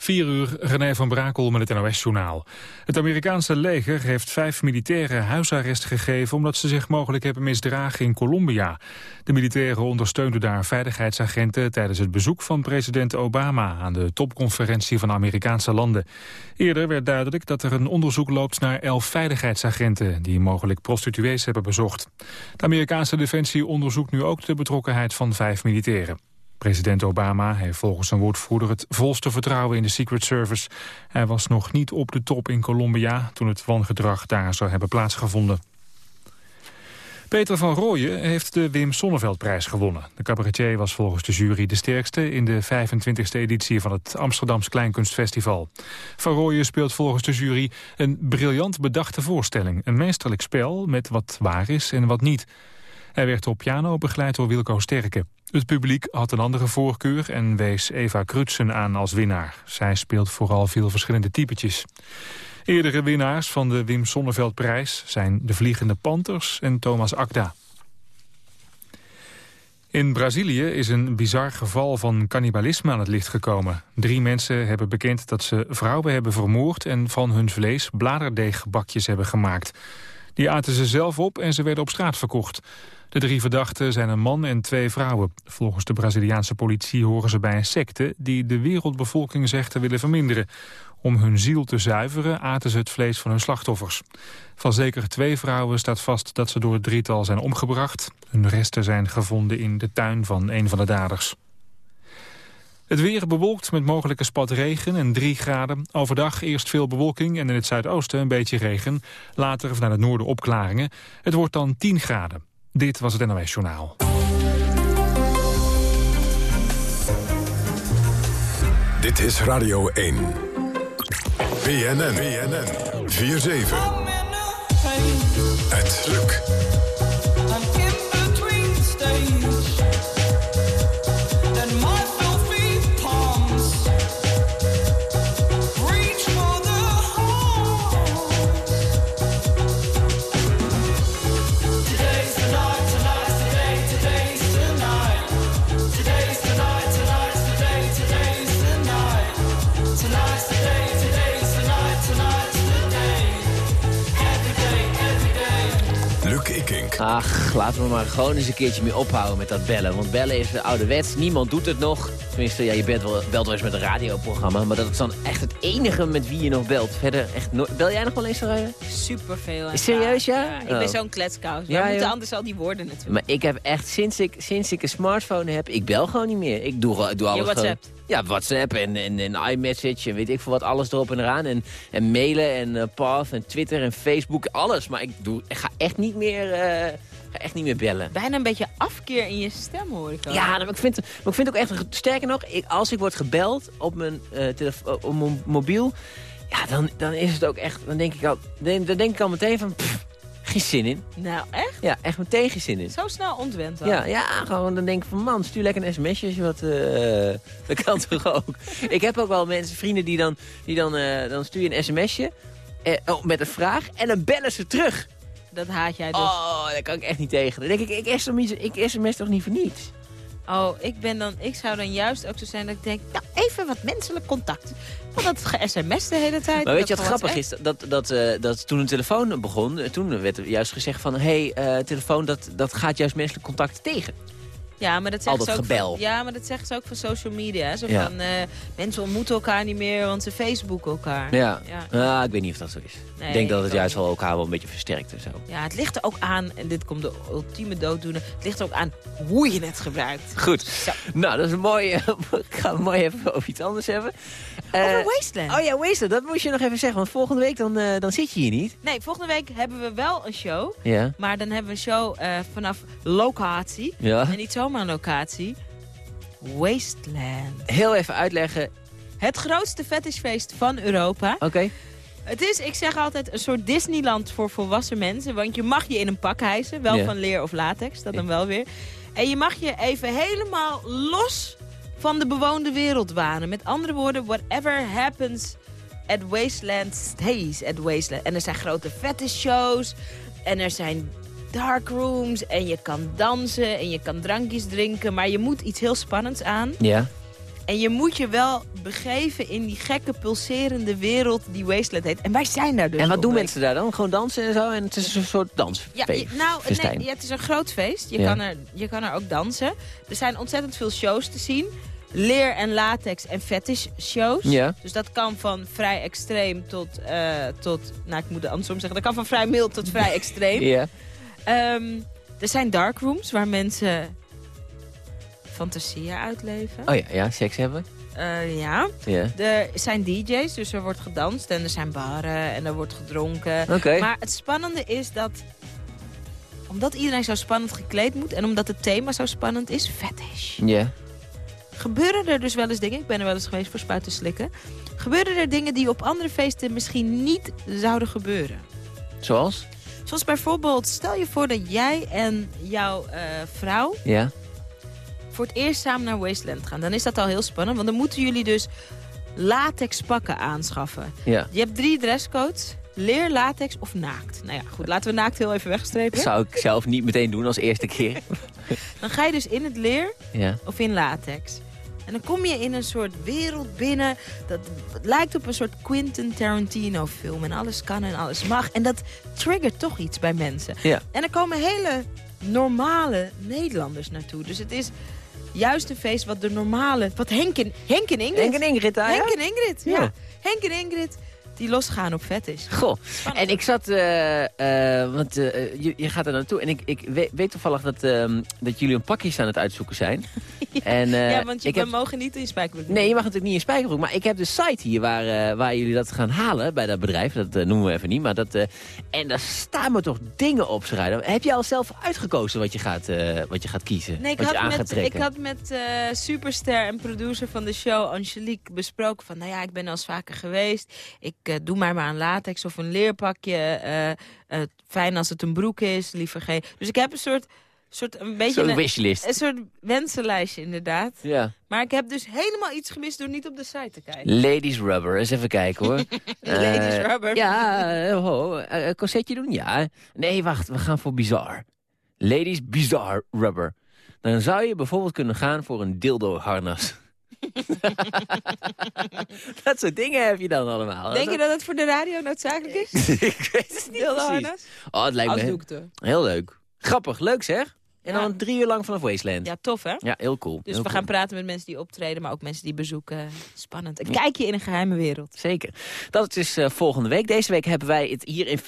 4 uur, René van Brakel met het NOS-journaal. Het Amerikaanse leger heeft vijf militairen huisarrest gegeven... omdat ze zich mogelijk hebben misdragen in Colombia. De militairen ondersteunden daar veiligheidsagenten... tijdens het bezoek van president Obama... aan de topconferentie van Amerikaanse landen. Eerder werd duidelijk dat er een onderzoek loopt naar elf veiligheidsagenten... die mogelijk prostituees hebben bezocht. De Amerikaanse defensie onderzoekt nu ook de betrokkenheid van vijf militairen. President Obama heeft volgens zijn woordvoerder het volste vertrouwen in de Secret Service. Hij was nog niet op de top in Colombia toen het wangedrag daar zou hebben plaatsgevonden. Peter van Rooyen heeft de Wim Sonneveldprijs gewonnen. De cabaretier was volgens de jury de sterkste in de 25e editie van het Amsterdams Kleinkunstfestival. Van Rooyen speelt volgens de jury een briljant bedachte voorstelling. Een meesterlijk spel met wat waar is en wat niet. Hij werd op piano begeleid door Wilco Sterke. Het publiek had een andere voorkeur en wees Eva Krutsen aan als winnaar. Zij speelt vooral veel verschillende typetjes. Eerdere winnaars van de Wim Sonneveldprijs zijn de Vliegende Panthers en Thomas Akda. In Brazilië is een bizar geval van cannibalisme aan het licht gekomen. Drie mensen hebben bekend dat ze vrouwen hebben vermoord... en van hun vlees bladerdeegbakjes hebben gemaakt. Die aten ze zelf op en ze werden op straat verkocht. De drie verdachten zijn een man en twee vrouwen. Volgens de Braziliaanse politie horen ze bij een secte... die de wereldbevolking zegt te willen verminderen. Om hun ziel te zuiveren aten ze het vlees van hun slachtoffers. Van zeker twee vrouwen staat vast dat ze door het drietal zijn omgebracht. Hun resten zijn gevonden in de tuin van een van de daders. Het weer bewolkt met mogelijke spat regen en 3 graden. Overdag eerst veel bewolking en in het zuidoosten een beetje regen. Later vanuit het noorden opklaringen. Het wordt dan 10 graden. Dit was het NOS Journaal. Dit is Radio 1. BNN. BNN. 4-7. Het lukt. Ach, laten we maar gewoon eens een keertje mee ophouden met dat bellen. Want bellen is ouderwets, niemand doet het nog. Tenminste, ja, je belt wel, belt wel eens met een radioprogramma. Maar dat is dan echt het enige met wie je nog belt. Verder echt nooit. Bel jij nog wel eens, rijden? Superveel. Is serieus, ja? ik ben Oh. zo'n kletskous. Ja, Ja, moeten joh. anders al die woorden natuurlijk. Maar ik heb echt, sinds ik, sinds ik een smartphone heb, ik bel gewoon niet meer. Ik doe, ik doe alles Je WhatsApp? gewoon- Ja, WhatsApp en, en, en iMessage en weet ik veel wat, alles erop en eraan. En, en mailen en eh Path en Twitter en Facebook, alles. Maar ik, doe, ik ga echt niet meer, eh, ga echt niet meer bellen. Bijna een beetje afkeer in je stem hoor ik al. Ja, nou, maar ik, vind, maar ik vind ook echt, sterker nog, ik, als ik word gebeld op mijn, telefo- op mijn mobiel, ja, dan, dan is het ook echt, dan denk ik al, dan, dan denk ik al meteen van, pff, geen zin in. Nou, echt? Ja, echt meteen geen zin in. Zo snel ontwend dan. Ja, ja, gewoon dan denk ik van man, stuur lekker een sms'je als je wat... eh dat kan toch ook? Ik heb ook wel mensen, vrienden die dan, die dan, dan stuur je een sms'je eh, oh, met een vraag en dan bellen ze terug. Dat haat jij dus. Oh, daar kan ik echt niet tegen. Dan denk ik, ik sms, ik sms toch niet voor niets? Oh, ik, ben dan, ik zou dan juist ook zo zijn dat ik denk... Nou, even wat menselijk contact. Want dat ge-sms de hele tijd. Maar weet je dat wat grappig is? Dat, dat, eh, dat toen een telefoon begon, eh, toen werd er juist gezegd van... hé, hey, eh, telefoon, dat, dat gaat juist menselijk contact tegen. Ja, maar dat Al dat ze ook gebel. Van, ja, maar dat zeggen ze ook van social media. Zo Ja. van, eh, mensen ontmoeten elkaar niet meer, want ze facebooken elkaar. Ja, Ja. Ah, ik weet niet of dat zo is. Nee, ik denk dat het juist wel elkaar wel een beetje versterkt en zo. Ja, het ligt er ook aan, en dit komt de ultieme dooddoener... het ligt er ook aan hoe je het gebruikt. Goed. Zo. Nou, dat is mooi. ik ga het mooi even over iets anders hebben. Eh, Over Wasteland. Oh ja, Wasteland, dat moest je nog even zeggen. Want volgende week dan, eh, dan zit je hier niet. Nee, volgende week hebben we wel een show. Ja. Maar dan hebben we een show eh, vanaf locatie. Ja. En niet zomaar locatie. Wasteland. Heel even uitleggen. Het grootste fetishfeest van Europa. Oké. Het is, ik zeg altijd, een soort Disneyland voor volwassen mensen. Want je mag je in een pak hijsen. Wel van leer of latex, dat dan wel weer. En je mag je even helemaal los van de bewoonde wereld wanen. Met andere woorden, whatever happens at Wasteland stays at Wasteland. En er zijn grote fetish shows. En er zijn dark rooms. En je kan dansen en je kan drankjes drinken. Maar je moet iets heel spannends aan. Ja. En je moet je wel begeven in die gekke pulserende wereld die Wasteland heet. En wij zijn daar dus En wat doen mensen daar dan? Gewoon dansen en zo? En het is een soort dansfeest. Ja, je- nou, nee, ja, het is een groot feest. Je, Ja. kan er, je kan er ook dansen. Er zijn ontzettend veel shows te zien. Leer en latex en fetish shows. Ja. Dus dat kan van vrij extreem tot, eh, tot... Nou, ik moet het andersom zeggen. Dat kan van vrij mild tot vrij extreem. Ja. Ehm, er zijn darkrooms waar mensen fantasieën uitleven. Oh ja, ja, seks hebben. Eh, ja. Er zijn DJ's, dus er wordt gedanst en er zijn barren en er wordt gedronken. Oké. Maar het spannende is dat, omdat iedereen zo spannend gekleed moet... en omdat het thema zo spannend is, fetish... Ja. gebeuren er dus wel eens dingen... ik ben er wel eens geweest voor spuiten slikken... gebeuren er dingen die op andere feesten misschien niet zouden gebeuren. Zoals? Zoals bijvoorbeeld, stel je voor dat jij en jouw eh, vrouw... Ja. voor het eerst samen naar Wasteland gaan. Dan is dat al heel spannend, want dan moeten jullie dus latex pakken aanschaffen. Ja. Je hebt drie dresscodes. Leer, latex of naakt. Nou ja, goed, laten we naakt heel even wegstrepen. Dat zou ik zelf niet meteen doen als eerste keer. Dan ga je dus in het leer Ja. of in latex. En dan kom je in een soort wereld binnen. Dat lijkt op een soort Quentin Tarantino film. En alles kan en alles mag. En dat triggert toch iets bij mensen. Ja. En er komen hele normale Nederlanders naartoe. Dus het is juist een feest wat de normale... Wat Henk en, Henk en Ingrid... Henk en Ingrid daar, ja? Henk en Ingrid, ja. Ja. Henk en Ingrid, die losgaan op fetish. Goh, en ik zat, eh, eh, want eh, je, je gaat er naartoe en ik, ik weet, weet toevallig dat, ehm, dat jullie een pakjes aan het uitzoeken zijn. En, eh, ja, want je, we heb, mogen niet in spijkerbroek. nee, je mag natuurlijk niet in Spijkerbroek, maar ik heb de site hier waar, waar jullie dat gaan halen bij dat bedrijf. Dat noemen we even niet, maar dat, en daar staan me toch dingen op, schrijven. Heb je al zelf uitgekozen wat je gaat, wat je gaat kiezen? Nee, ik wat je had, aan gaat met, trekken? ik had met superster en producer van de show, Angelique, besproken van... nou ja, ik ben al eens vaker geweest. Ik doe maar maar een latex of een leerpakje. eh, eh, fijn als het een broek is, liever geen... Dus ik heb een soort, soort een beetje... Zo'n een, wishlist. een soort wensenlijstje, inderdaad. Ja. Maar ik heb dus helemaal iets gemist door niet op de site te kijken. Ladies Rubber, eens even kijken hoor. Ladies Eh, Rubber. Ja, eh, ho, eh, corsetje doen? Ja. Nee, wacht, we gaan voor bizar. Ladies Bizarre Rubber. Dan zou je bijvoorbeeld kunnen gaan voor een dildo-harnas. dat soort dingen heb je dan allemaal. Denk je dat het voor de radio noodzakelijk is? ik weet het niet precies. Oh, het lijkt Als me heel leuk. Grappig, leuk zeg. En Ja. dan drie uur lang vanaf Wasteland. Ja, Ja, tof hè? heel cool. Dus heel we cool. gaan praten met mensen die optreden, maar ook mensen die bezoeken. Spannend. Een kijkje in een geheime wereld. Zeker. Dat is eh, volgende week. Deze week hebben wij het hier in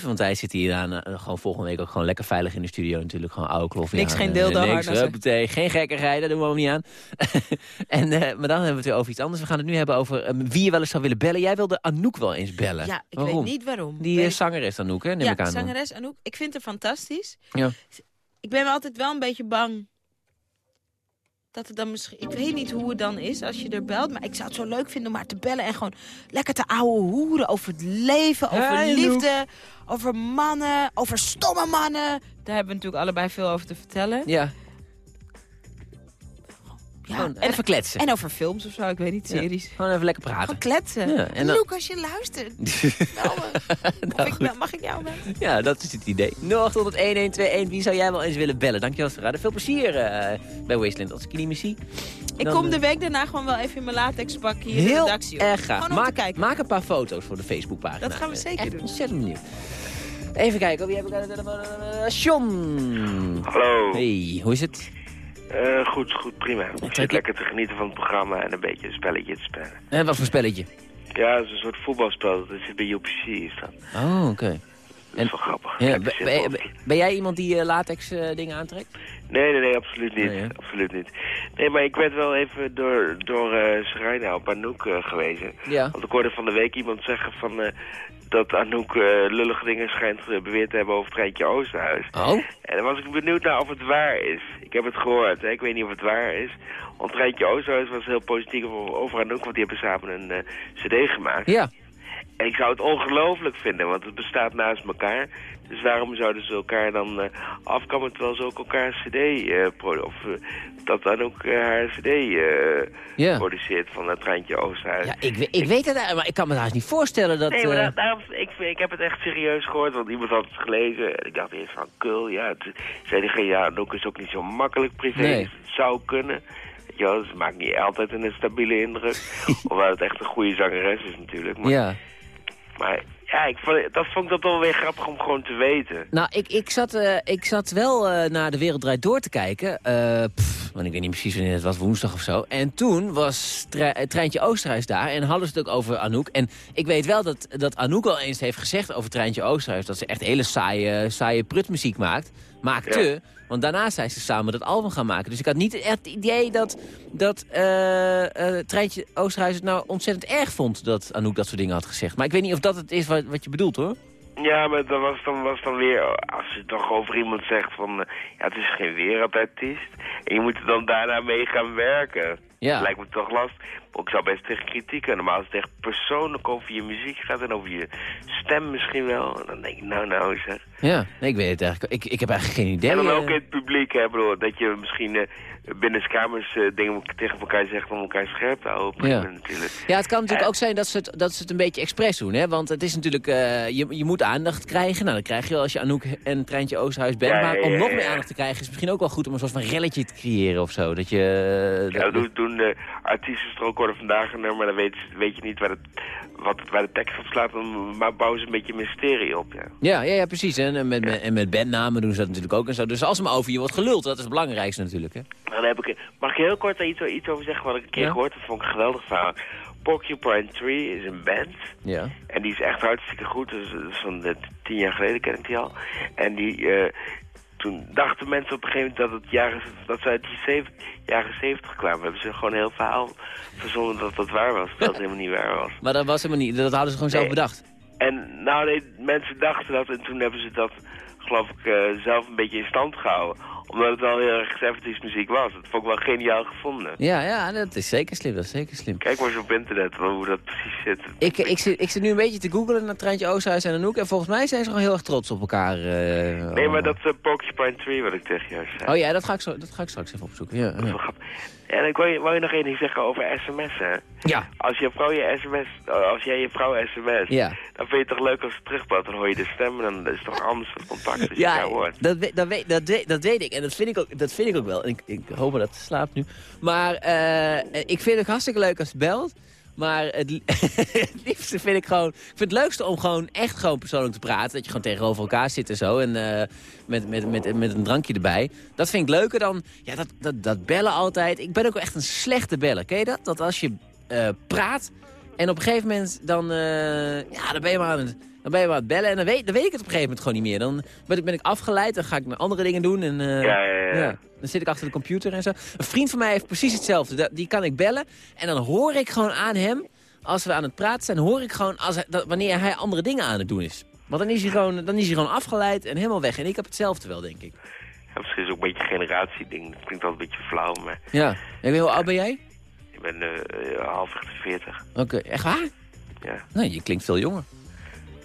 4-7. Want wij zitten hier aan, eh, gewoon volgende week ook gewoon lekker veilig in de studio natuurlijk. Gewoon oude klof. Niks, aan, geen eh, niks, harnassen. huppatee, Geen gekkigheid, daar doen we allemaal niet aan. en, eh, maar dan hebben we het weer over iets anders. We gaan het nu hebben over eh, wie je wel eens zou willen bellen. Jij wilde Anouk wel eens bellen. Ja, ik Waarom? weet niet waarom. Die Weet- eh, zangeres Anouk, hè? Neem ja, ik aan. dan. zangeres Anouk. Ik vind haar fantastisch. Ja. Ik ben altijd wel een beetje bang dat het dan misschien... Ik weet niet hoe het dan is als je er belt. Maar ik zou het zo leuk vinden om haar te bellen. En gewoon lekker te ouwe hoeren over het leven, over liefde, over mannen, over stomme mannen. Daar hebben we natuurlijk allebei veel over te vertellen. Ja, Ja, gewoon en, even kletsen. en over films of zo, ik weet niet, Ja. series. Gewoon even lekker Gewoon praten. kletsen. Ja, en dan- als je luistert, me. Of Nou, ik bel- mag ik jou bellen? Ja, dat is het idee. 0800-1121, wie zou jij wel eens willen bellen? Dankjewel voor het raden. Veel plezier eh, bij Wasteland. Als ik je niet meer zie. Ik Dan, kom eh, de week daarna gewoon wel even in mijn latex pak hier in de Heel redactie. op. erg graag. Gewoon Maak, maak een paar foto's voor de Facebookpagina. Dat gaan we zeker Echt doen. ontzettend benieuwd. Even kijken, wie heb ik aan de telefoon? Eh, John. Hallo. Hey, hoe is het? Eh, goed, goed, prima. Ik zit je- lekker te genieten van het programma en een beetje een spelletje te spelen. En wat voor spelletje? Ja, het is een soort voetbalspel. Dat zit bij UPC, is dat. Oh, oké. Dat is wel grappig. Ja, ben, jij iemand die eh, latex eh, dingen aantrekt? Nee, nee, nee, absoluut niet. Nee, hè? absoluut niet. Nee, maar ik werd wel even door, door Serena op Anouk gewezen. Ja. Want ik hoorde van de week iemand zeggen van... dat Anouk lullige dingen schijnt beweerd te hebben over Treintje Oosterhuis. Oh? En dan was ik benieuwd naar of het waar is. Ik heb het gehoord, hè. ik weet niet of het waar is. Want Treintje Oosterhuis was heel positief over, over Anouk, want die hebben samen een cd gemaakt. Ja. En ik zou het ongelooflijk vinden, want het bestaat naast elkaar. Dus waarom zouden ze elkaar dan eh, afkammen terwijl ze ook elkaar cd... eh, of eh, dat dan ook haar cd eh, Ja. produceert van het Treintje Oosterhuis. Ja, ik, we- ik weet het eigenlijk, maar ik kan me haast niet voorstellen dat... Nee, maar da- daarom, ik, ik heb het echt serieus gehoord, want iemand had het gelezen. En ik dacht eerst van, kul, ja. Het, zei diegene, ja, Anouk is ook niet zo makkelijk privé, Nee. dus het zou kunnen. weet je wel. Ze maakt niet altijd een stabiele indruk. Hoewel het echt een goede zangeres is natuurlijk. Maar, Ja. Maar ja, ik vond, dat vond ik dat wel weer grappig om gewoon te weten. Nou, ik, ik, zat, eh, ik zat wel eh, naar De Wereld Draait Door te kijken. Eh, pff, want ik weet niet precies wanneer het was, woensdag of zo. En toen was Tre- Treintje Oosterhuis daar en hadden ze het ook over Anouk. En ik weet wel dat, dat Anouk al eens heeft gezegd over Treintje Oosterhuis... dat ze echt hele saaie, saaie prutmuziek maakt. Maakte, Ja. Want daarna zijn ze samen dat album gaan maken. Dus ik had niet echt het idee dat, dat eh, eh, Treintje Oosterhuis het nou ontzettend erg vond... dat Anouk dat soort dingen had gezegd. Maar ik weet niet of dat het is wat, wat je bedoelt, hoor. Ja, maar dat was dan, was dan weer, als je toch over iemand zegt van, eh, ja, het is geen wereldartiest. En je moet er dan daarna mee gaan werken. Ja. Lijkt me toch lastig. Ik zou best tegen kritiek kunnen. Maar als het echt persoonlijk over je muziek gaat en over je stem misschien wel, dan denk ik, nou, nou zeg. Ja, nee, ik weet het eigenlijk. Ik, ik heb eigenlijk geen idee. en dan eh. ook in het publiek, hè, bro, dat je misschien eh binnen kamers eh, dingen tegen elkaar zegt om elkaar scherp te houden. Ja. natuurlijk. Ja, het kan natuurlijk Eh. ook zijn dat ze het, dat ze het een beetje expres doen. Hè? Want het is natuurlijk, eh, je, je moet aandacht krijgen. Nou, dat krijg je als je Anouk en Treintje Oosterhuis bent. Maar om nog meer aandacht te krijgen is misschien ook wel goed om een soort van relletje te creëren of zo. Dat je... Ja, dat- doen, doen de artiesten er ook worden vandaag nummer, dan weet, weet je niet waar, het, wat, waar de tekst op slaat, dan maar bouwen ze een beetje mysterie op, ja. ja, ja, precies. En, en met, en met bandnamen doen ze dat natuurlijk ook en zo. Dus als maar over je wordt geluld, dat is het belangrijkste natuurlijk. Hè? Dan heb ik, mag ik heel kort daar iets, iets over zeggen wat ik een keer Ja. gehoord heb? Dat vond ik een geweldig verhaal. Porcupine Tree is een band. Ja. En die is echt hartstikke goed. Dus, dus van de, tien jaar geleden ken ik die al. En die, eh, toen dachten mensen op een gegeven moment dat, het jaren, dat ze uit die zeven, jaren zeventig kwamen. Hebben ze gewoon een heel verhaal verzonnen dat dat waar was. Dat het helemaal niet waar was. Maar dat was helemaal niet, dat hadden ze gewoon zelf bedacht. En nou, nee, mensen dachten dat en toen hebben ze dat, geloof ik, eh, zelf een beetje in stand gehouden. Omdat het wel heel erg 70s muziek was. Dat vond ik wel geniaal gevonden. Ja, ja, dat is zeker slim, dat is zeker slim. Kijk maar eens op internet hoe dat precies zit. Ik, ik, zit, ik zit nu een beetje te googlen naar Treintje Oosterhuis en Anouk. En volgens mij zijn ze gewoon heel erg trots op elkaar. eh, Nee, maar dat uh, Porcupine Tree wat ik tegen jou zei. Oh ja, dat ga ik, zo, dat ga ik straks even opzoeken. Ja, Dat is ja. wel grappig. En ik wil je, nog één ding zeggen over sms'en. ja. Als je vrouw je sms, eh, als jij je vrouw sms, Ja. dan vind je het toch leuk als ze terugbelt. Dan hoor je de stem en dan is het toch anders het contact als je Ja, hoort. dat, weet- dat, weet, dat, weet, dat weet ik. En dat vind ik ook, dat vind ik ook wel. En ik, ik hoop dat ze slaapt nu. Maar eh, ik vind het hartstikke leuk als ze belt. Maar het, li- het liefste vind ik gewoon... Ik vind het leukste om gewoon echt gewoon persoonlijk te praten. Dat je gewoon tegenover elkaar zit en zo. En eh, met, met, met, met een drankje erbij. Dat vind ik leuker dan... Ja, dat, dat, dat bellen altijd. Ik ben ook echt een slechte beller. Ken je dat? Dat als je eh, praat... En op een gegeven moment dan... eh, ja, dan ben je maar aan het... Dan ben je maar aan het bellen en dan weet, dan weet ik het op een gegeven moment gewoon niet meer. Dan ben ik, ben ik afgeleid, dan ga ik naar andere dingen doen. En, eh, Ja, ja, ja. Dan zit ik achter de computer en zo. Een vriend van mij heeft precies hetzelfde. Die kan ik bellen en dan hoor ik gewoon aan hem... als we aan het praten zijn, hoor ik gewoon als hij, dat, wanneer hij andere dingen aan het doen is. Want dan is, hij gewoon, dan is hij gewoon afgeleid en helemaal weg. En ik heb hetzelfde wel, denk ik. Ja, misschien is het ook een beetje een generatieding. Dat klinkt altijd een beetje flauw, maar Ja. En hoe oud ben jij? Ik ben eh half 40. Oké, echt waar? Ja. Nee, je klinkt veel jonger.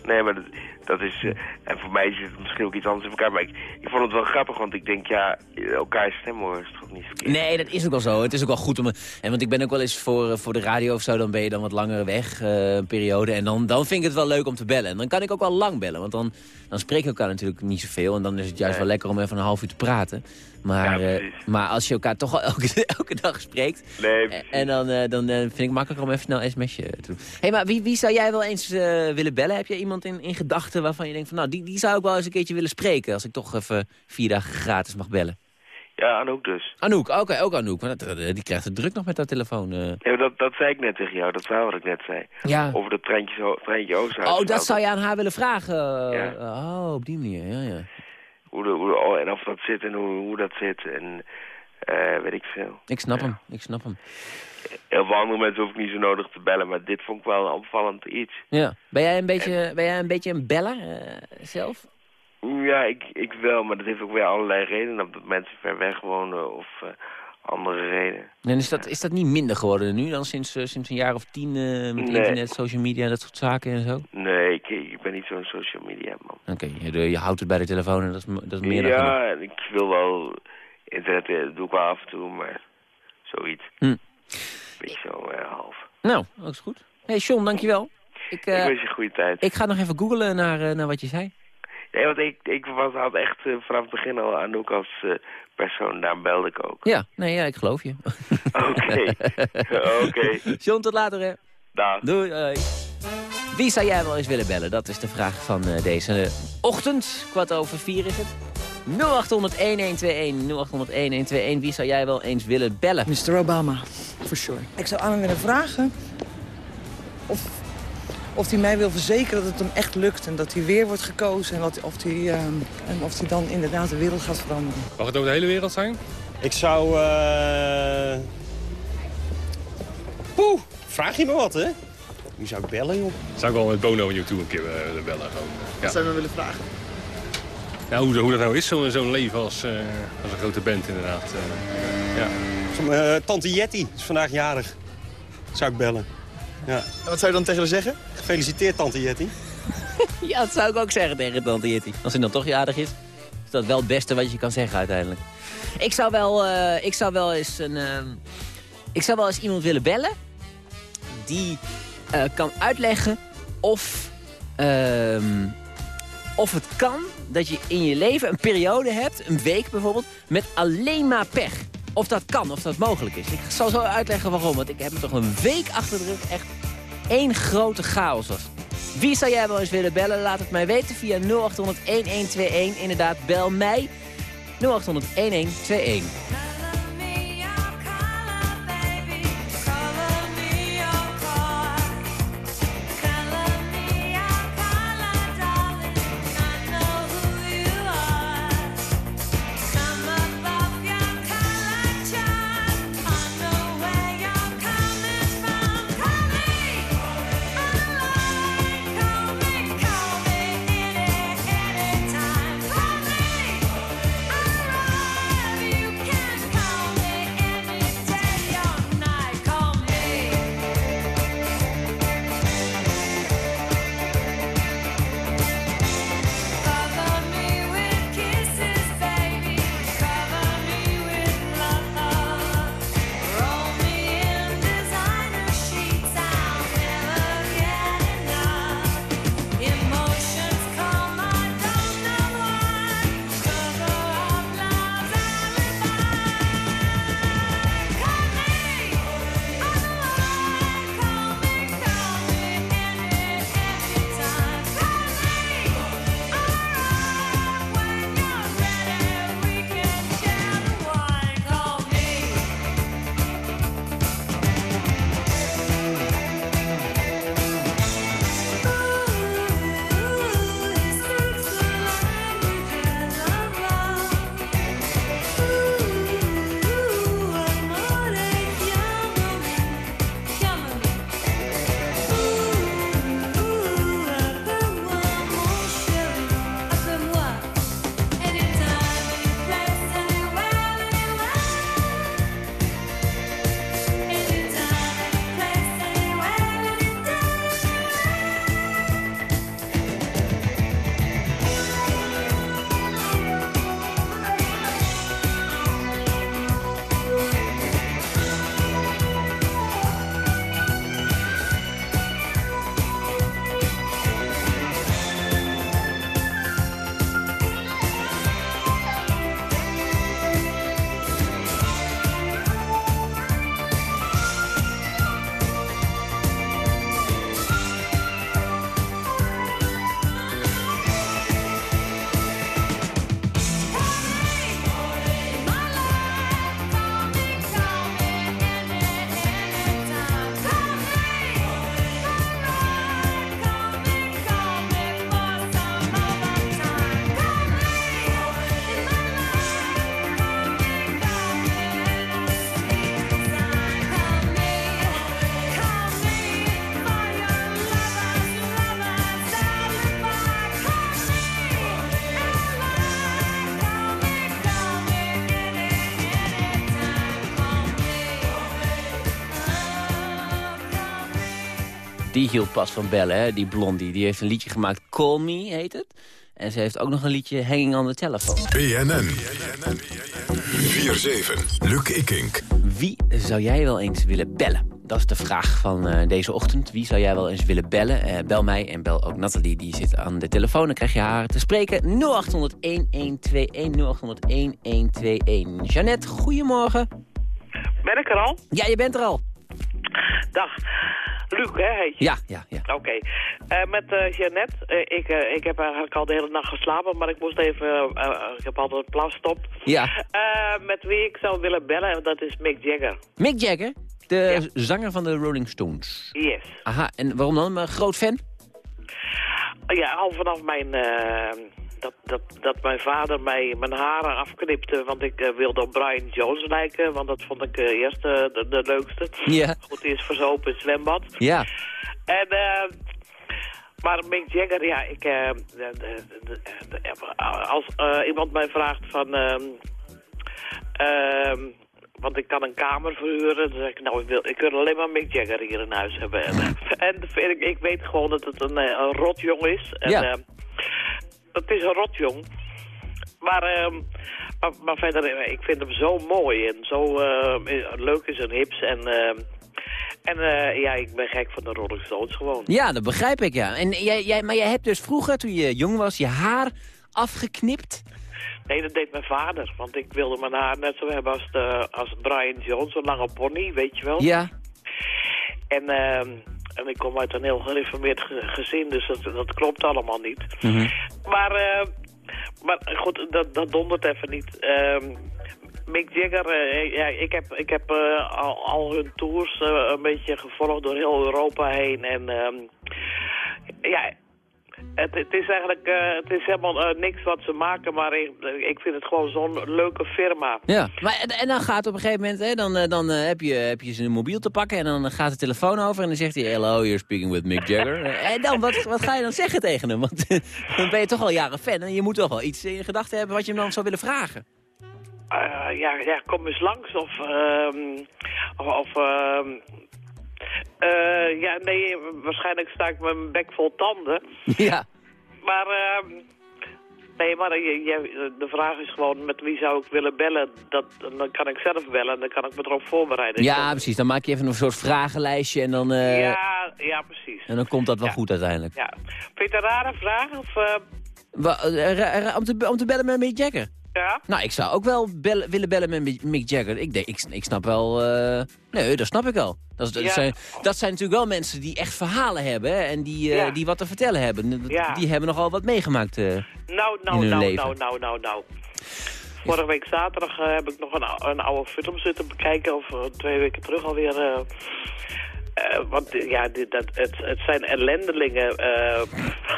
Nee, maar dat, dat is... eh, en voor mij zit het misschien ook iets anders in elkaar. Maar ik, ik vond het wel grappig, want ik denk, ja, elkaar stem horen is toch niet verkeerd? Nee, dat is ook wel zo. Het is ook wel goed om... En want ik ben ook wel eens voor, eh, voor de radio of zo, dan ben je dan wat langer weg, eh, een periode. En dan, dan vind ik het wel leuk om te bellen. En dan kan ik ook wel lang bellen, want dan, dan spreken we elkaar natuurlijk niet zoveel. En dan is het juist Nee. wel lekker om even een half uur te praten. Maar, Ja, eh, maar als je elkaar toch al elke, elke dag spreekt... Nee, eh. En dan, eh, dan vind ik het makkelijker om even snel een sms'je te doen. Hé, hey, maar wie, wie zou jij wel eens willen bellen? Heb je iemand in, in gedachten waarvan je denkt van... nou, die, die zou ik wel eens een keertje willen spreken... als ik toch even vier dagen gratis mag bellen? Ja, Anouk dus. Anouk, oké, ook Anouk. Maar dat, die krijgt het druk nog met dat telefoon. Ja, dat, dat zei ik net tegen jou, dat verhaal wat ik net zei. Ja. Over dat treintje, treintje Oosterhuis. Oh, dat zou je aan haar willen vragen? Ja. Oh, op die manier, ja, ja. Hoe de, hoe de- en of dat zit en hoe, hoe dat zit en eh, weet ik veel. Ik snap Ja. hem, ik snap hem. Heel veel andere mensen hoef ik niet zo nodig te bellen, maar dit vond ik wel een opvallend iets. Ja. Ben, jij een beetje, ben jij een beetje een beller eh, zelf? Ja, ik, ik wel, maar dat heeft ook weer allerlei redenen. Omdat mensen ver weg wonen of eh, andere redenen. En is dat, is dat niet minder geworden nu dan sinds, eh, sinds een jaar of tien eh, met Nee. internet, social media, dat soort zaken en zo? Nee, ik, ik ben niet zo'n social media man. Oké, je, je houdt het bij de telefoon en dat is, dat is meer dan ja, en ik wil wel internet, eh, dat doe ik wel af en toe, maar zoiets. Hm. Beetje zo half. Nou, dat is goed. Hé, hey, John, dankjewel. Ik, eh, ik wens je een goede tijd. ik ga nog even googlen naar, naar wat je zei. Ja, Nee, want ik, ik was, had echt uh, vanaf het begin al Anouk als uh, persoon. Daarom belde ik ook. Ja, nee, ja, ik geloof je. Oké. Oké. John, tot later, hè. Dag. Doei. Hoi. Wie zou jij wel eens willen bellen? Dat is de vraag van uh, deze ochtend. Kwart over vier is het. 0800-1121. 0800-1121. Wie zou jij wel eens willen bellen? Mr. Obama, for sure. Ik zou aan hem willen vragen of, of hij mij wil verzekeren dat het hem echt lukt... en dat hij weer wordt gekozen en, wat, of, hij, uh, en of hij dan inderdaad de wereld gaat veranderen. Mag het over de hele wereld zijn? Ik zou... Uh... Poeh, vraag je me wat, hè? Wie zou ik bellen, joh? Zou ik wel met Bono en YouTube een keer uh, bellen. Gewoon. Ja. Wat zou je me willen vragen? Nou, hoe, hoe dat nou is, zo'n zo leven als, uh, als een grote band inderdaad. Uh, ja. Tante Jetty is vandaag jarig. Zou ik bellen. Ja. En wat zou je dan tegen haar zeggen? Gefeliciteerd, Tante Jetty. ja, dat zou ik ook zeggen tegen Tante Jetty. Als hij dan toch jarig is, is dat wel het beste wat je kan zeggen uiteindelijk. Ik zou wel, ik zou wel eens een... ehm, ik zou wel eens iemand willen bellen die kan uitleggen of... Ehm, of het kan dat je in je leven een periode hebt, een week bijvoorbeeld, met alleen maar pech. Of dat kan, of dat mogelijk is. Ik zal zo uitleggen waarom, want ik heb toch een week achter de rug echt één grote chaos was. Wie zou jij wel eens willen bellen? Laat het mij weten via 0800-1121. Inderdaad, bel mij 0800-1121. Die hield pas van bellen, hè? die blondie. Die heeft een liedje gemaakt, Call Me heet het. En ze heeft ook nog een liedje, Hanging on the Telephone. BNN. 4-7. Luc Ikink. Wie zou jij wel eens willen bellen? dat is de vraag van eh, deze ochtend. Wie zou jij wel eens willen bellen? Eh, bel mij en bel ook Nathalie, die zit aan de telefoon. Dan krijg je haar te spreken. 0800-1121, 0800-1121. Jeannette, goedemorgen. Ben ik er al? Ja, je bent er al. Dag. Luc, hè, heet je? Ja, ja, ja. Oké. Eh, met eh Jeannette. Eh, ik, ik heb eigenlijk al de hele nacht geslapen, maar ik moest even... ik heb altijd plastop. Ja. Eh, met wie ik zou willen bellen, dat is Mick Jagger. Mick Jagger, de zanger van de Rolling Stones. Yes. Aha, en waarom dan? Een groot fan? Ja, al vanaf mijn... dat, dat, dat mijn vader mij mijn haren afknipte, want ik eh, wilde op Brian Jones lijken, want dat vond ik eh, eerst eh, de, de leukste. Ja. Goed, die is verzopen in het zwembad. Ja. En, eh, maar Mick Jagger, ja, ik, eh, de- de- de- de- als iemand mij vraagt van, ehm, ehm, want ik kan een kamer verhuren, dan zeg ik, nou, ik wil, ik wil alleen maar Mick Jagger hier in huis hebben. En, ik, ik weet gewoon dat het een, een rotjong is. En, Ja. Het is een rotjong. Maar, ehm, maar, maar verder, eh, ik vind hem zo mooi en zo eh, leuk in zijn hips. En, ehm, en eh, ja, ik ben gek van de Rolling Stones gewoon. Ja, dat begrijp ik, ja. En jij, jij, maar jij hebt dus vroeger, toen je jong was, je haar afgeknipt? Nee, dat deed mijn vader. Want ik wilde mijn haar net zo hebben als, de, als Brian Jones, zo'n lange pony, weet je wel. Ja. En, ehm, en ik kom uit een heel gereformeerd ge- gezin, dus dat, dat klopt allemaal niet. Mhm. Maar, eh, maar goed, dat, dat dondert even niet. Ehm, Mick Jagger, eh, ja, ik heb, ik heb eh, al, al hun tours een beetje gevolgd door heel Europa heen. En ehm, ja, het, het is eigenlijk eh, het is helemaal eh, niks wat ze maken, maar ik, ik vind het gewoon zo'n leuke firma. Ja, maar en, en dan gaat op een gegeven moment, hè, dan, eh, dan heb, je, heb je zijn mobiel te pakken en dan gaat de telefoon over en dan zegt hij, hello, you're speaking with Mick Jagger. En dan, wat, wat ga je dan zeggen tegen hem? Want dan ben je toch al jaren fan en je moet toch wel iets in je gedachten hebben wat je hem dan zou willen vragen. Ja, ja, kom eens langs of... ehm, of, of ehm, eh, ja, nee, waarschijnlijk sta ik met mijn bek vol tanden. Ja. Maar, ehm, nee, maar je, je- de vraag is gewoon met wie zou ik willen bellen. Dat, dan kan ik zelf bellen en dan kan ik me erop voorbereiden. Ja, precies. Dan maak je even een soort vragenlijstje en dan, eh, ja, ja, precies. en dan komt dat wel Ja. goed uiteindelijk. Ja. Vind je het een rare vraag? Of, eh, Wa- eh, om, te, om te bellen met Mick Jagger? Ja? Nou, ik zou ook wel bellen, willen bellen met Mi- Mick Jagger. Ik, denk, ik, ik snap wel... eh, nee, dat snap ik wel. Dat, Ja. zijn, dat zijn natuurlijk wel mensen die echt verhalen hebben... hè, en die, eh, Ja. die wat te vertellen hebben. Ja. Die hebben nogal wat meegemaakt. eh. Nou, nou, nou, nou, nou, nou, nou. Vorige week zaterdag heb ik nog een, ou- een oude film zitten bekijken. Of eh, twee weken terug alweer. Eh want ja, dit, dat, het, het zijn ellendelingen. eh,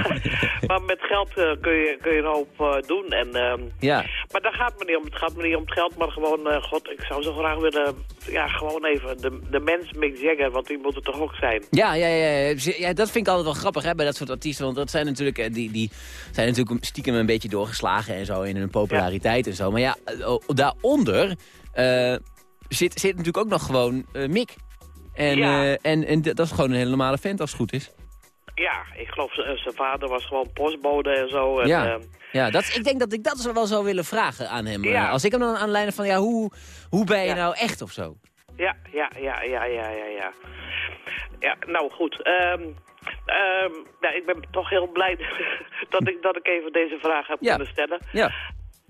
maar met geld eh, kun, je, kun je een hoop doen. En, ehm, ja. maar daar gaat me niet om. Het gaat me niet om het geld, maar gewoon... God, ik zou zo graag willen... Ja, gewoon even de, de mens Mick Jagger, want die moet het toch ook zijn. Ja, ja, ja, ja. dat vind ik altijd wel grappig hè, bij dat soort artiesten. Want dat zijn natuurlijk, die, die zijn natuurlijk stiekem een beetje doorgeslagen en zo in hun populariteit en zo. Maar ja, daaronder zit, zit natuurlijk ook nog gewoon Mick. En, Ja. eh, en, en d- dat is gewoon een hele normale vent als het goed is. Ja, ik geloof z- zijn vader was gewoon postbode en zo. En, Ja. ehm, Ja, dat, ik denk dat ik dat wel zou willen vragen aan hem. Ja. Eh, Als ik hem dan aanlijnen van, ja, hoe, hoe ben je Ja. nou echt of zo? Ja, ja, ja, ja, ja, ja, ja. Ja, nou goed. Ja, ik ben toch heel blij dat ik, dat ik even deze vraag heb Ja. kunnen stellen. Ja.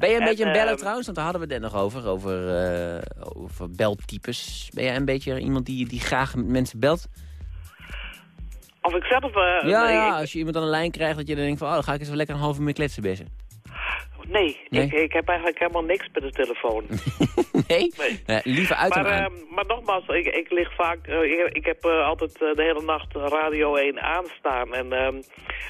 Ben je een En, beetje een beller ehm, trouwens? Want daar hadden we het net nog over, over, eh, over beltypes. Ben jij een beetje iemand die, die graag met mensen belt? Of ik zelf... eh, ja, nee, ja, ik- als je iemand aan de lijn krijgt dat je dan denkt van... oh, dan ga ik eens wel lekker een half uur mee kletsen bessen. nee, Nee? Ik, ik heb eigenlijk helemaal niks met de telefoon. nee? Nee. Liever uit maar, ehm, maar nogmaals, ik, ik lig vaak... eh, ik, heb altijd de hele nacht Radio 1 aanstaan. En, ehm,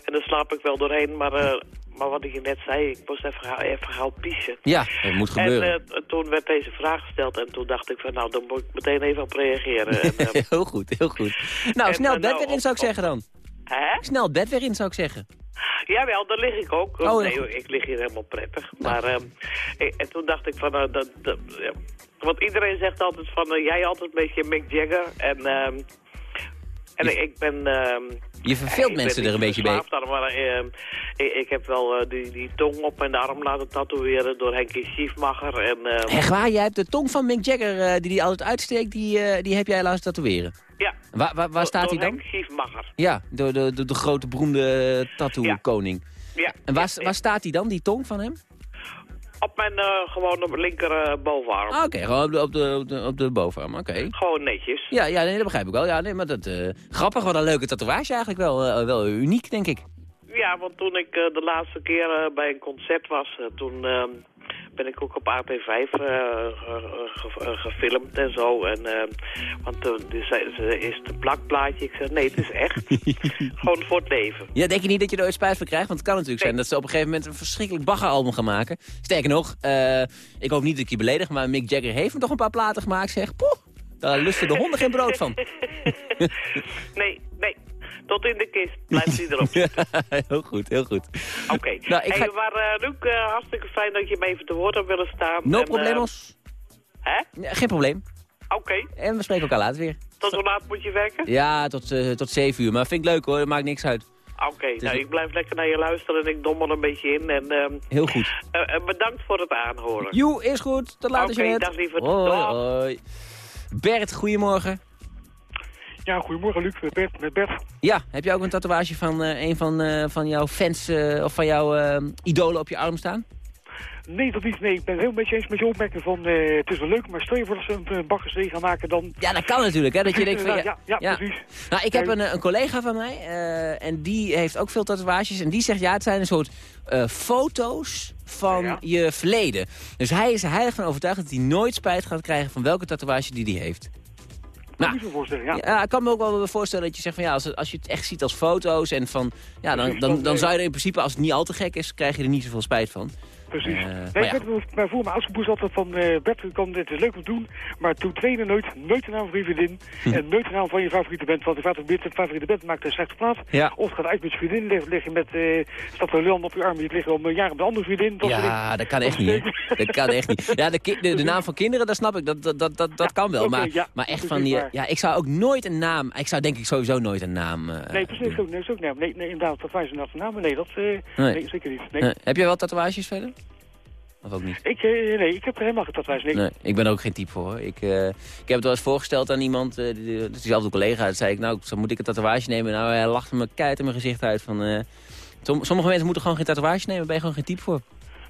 en dan slaap ik wel doorheen. Maar, maar wat ik je net zei, ik moest even, even piezen. Ja, dat moet gebeuren. En eh, toen werd deze vraag gesteld en toen dacht ik van nou, dan moet ik meteen even op reageren. En, eh, heel goed, heel goed. Nou, En, snel eh, bed nou, weer in zou ik op- zeggen dan. hè? Snel bed weer in zou ik zeggen. Jawel, daar lig ik ook. Oh, nee, ik lig hier helemaal prettig. Maar ehm, ik- en toen dacht ik van, eh, dat, dat, ja. want iedereen zegt altijd van, jij altijd een beetje Mick Jagger. En, ehm, En ik, ik ben... ehm, Je verveelt mensen er een beetje mee. maar ehm, ik, ik heb wel eh, die, die tong op mijn arm laten tatoeëren door Henkie Schiefmacher. En, ehm, Echt waar? Jij hebt de tong van Mick Jagger, eh, die die altijd uitsteekt, die, eh, die heb jij laten tatoeëren. ja, Waar, waar, waar staat hij door dan? Henk Schiefmacher. Ja, de, de, de, de grote beroemde tattoo-koning. Ja. En waar, ja, waar staat hij dan, die tong van hem? Op mijn uh, gewoon op mijn linker uh, bovenarm. Ah, Oké, gewoon op de, op de, op de, op de bovenarm, oké. Gewoon netjes. Ja, ja nee, dat begrijp ik wel. Ja, nee, maar dat, uh, grappig, wat een leuke tatoeage eigenlijk wel. wel uniek, denk ik. Ja, want toen ik de laatste keer bij een concert was, toen ehm, ben ik ook op AT5 ge, gefilmd en zo. En, ehm, want toen zei ze, is het een plakplaatje? Ik zei, nee, het is echt. Gewoon voor het leven. Ja, denk je niet dat je er ooit spijt van krijgt? Want het kan natuurlijk zijn dat ze op een gegeven moment een verschrikkelijk baggeralbum gaan maken. Sterker nog, ik hoop niet dat ik je beledig, maar Mick Jagger heeft hem toch een paar platen gemaakt, zeg. Poeh, daar lusten de honden geen brood van. nee, nee. Tot in de kist. Blijft hij erop zitten. heel goed, heel goed. Oké. Okay. Nou, hey, ga... Maar uh, Luc, uh, hartstikke fijn dat je me even te woord hebt willen staan. No en, problemos. Uh, hè? Ja, geen probleem. Oké. Okay. En we spreken elkaar later weer. Tot hoe laat moet je werken? Ja, tot, uh, tot 7 uur. Maar vind ik leuk hoor, dat maakt niks uit. Oké, okay, nou ik blijf lekker naar je luisteren en ik dommel een beetje in. En, uh, Heel goed. Uh, bedankt voor het aanhoren. Joe, is goed. Tot later, Oké, okay, dag liever. Hoi, hoi. Bert, goedemorgen. Ja, goedemorgen Luc, met Bert. Met Bert. Ja, heb je ook een tatoeage van uh, een van, uh, van jouw fans uh, of van jouw idolen op je arm staan? Nee, dat niet. Nee, ik ben het heel beetje eens met je opmerking van het is wel leuk, maar stel je voor dat ze een, een bakkersdee gaan maken dan... Ja, dat kan natuurlijk, hè. Dat je denkt van, ja, ja, ja, ja, precies. Nou, ik heb een, een collega van mij en die heeft ook veel tatoeages en die zegt ja, het zijn een soort foto's van ja. je verleden. Dus hij is er heilig van overtuigd dat hij nooit spijt gaat krijgen van welke tatoeage die hij heeft. Nou, voorstellen, ja. ja. ik kan me ook wel voorstellen dat je zegt van ja, als, als je het echt ziet als foto's en van ja, dan, dan, dan zou je er in principe, als het niet al te gek is, krijg je er niet zoveel spijt van. Precies. Uh, nee, ik ja. maar voor mijn oudste altijd van uh, Bert, kan dit is leuk om te doen, maar doe trainen nooit, nooit de naam van je vriendin hm. en nooit de naam van je favoriete band, want je favoriete band maakt een slechte plaat. Ja. Of gaat uit met je vriendin, lig, lig je met uh, staat een land op je arm, je ligt al een jaar met een andere vriendin. Dat ja, dat kan echt niet. dat kan echt niet. Ja, de, de, de, naam van kinderen, dat snap ik, dat, dat, dat, dat, ja, kan wel, okay, maar, ja, maar echt van die, ja, ik zou ook nooit een naam, ik zou denk ik sowieso nooit een naam... nee, precies, ook, nee, ook, nee, nee, inderdaad, dat naar de naam, nee, dat, nee. nee, zeker niet. Nee. Heb je wel tatoeages verder? Of ook niet? Ik, uh, nee, ik heb er helemaal geen tatoeage. Nee. nee. ik ben ook geen type voor. Ik, uh, ik heb het wel eens voorgesteld aan iemand, uh, die, die, diezelfde collega. Dat zei ik, nou, moet ik een tatoeage nemen? Nou, hij lachte me keihard in mijn gezicht uit. Van, sommige mensen moeten gewoon geen tatoeage nemen. Ben je gewoon geen type voor.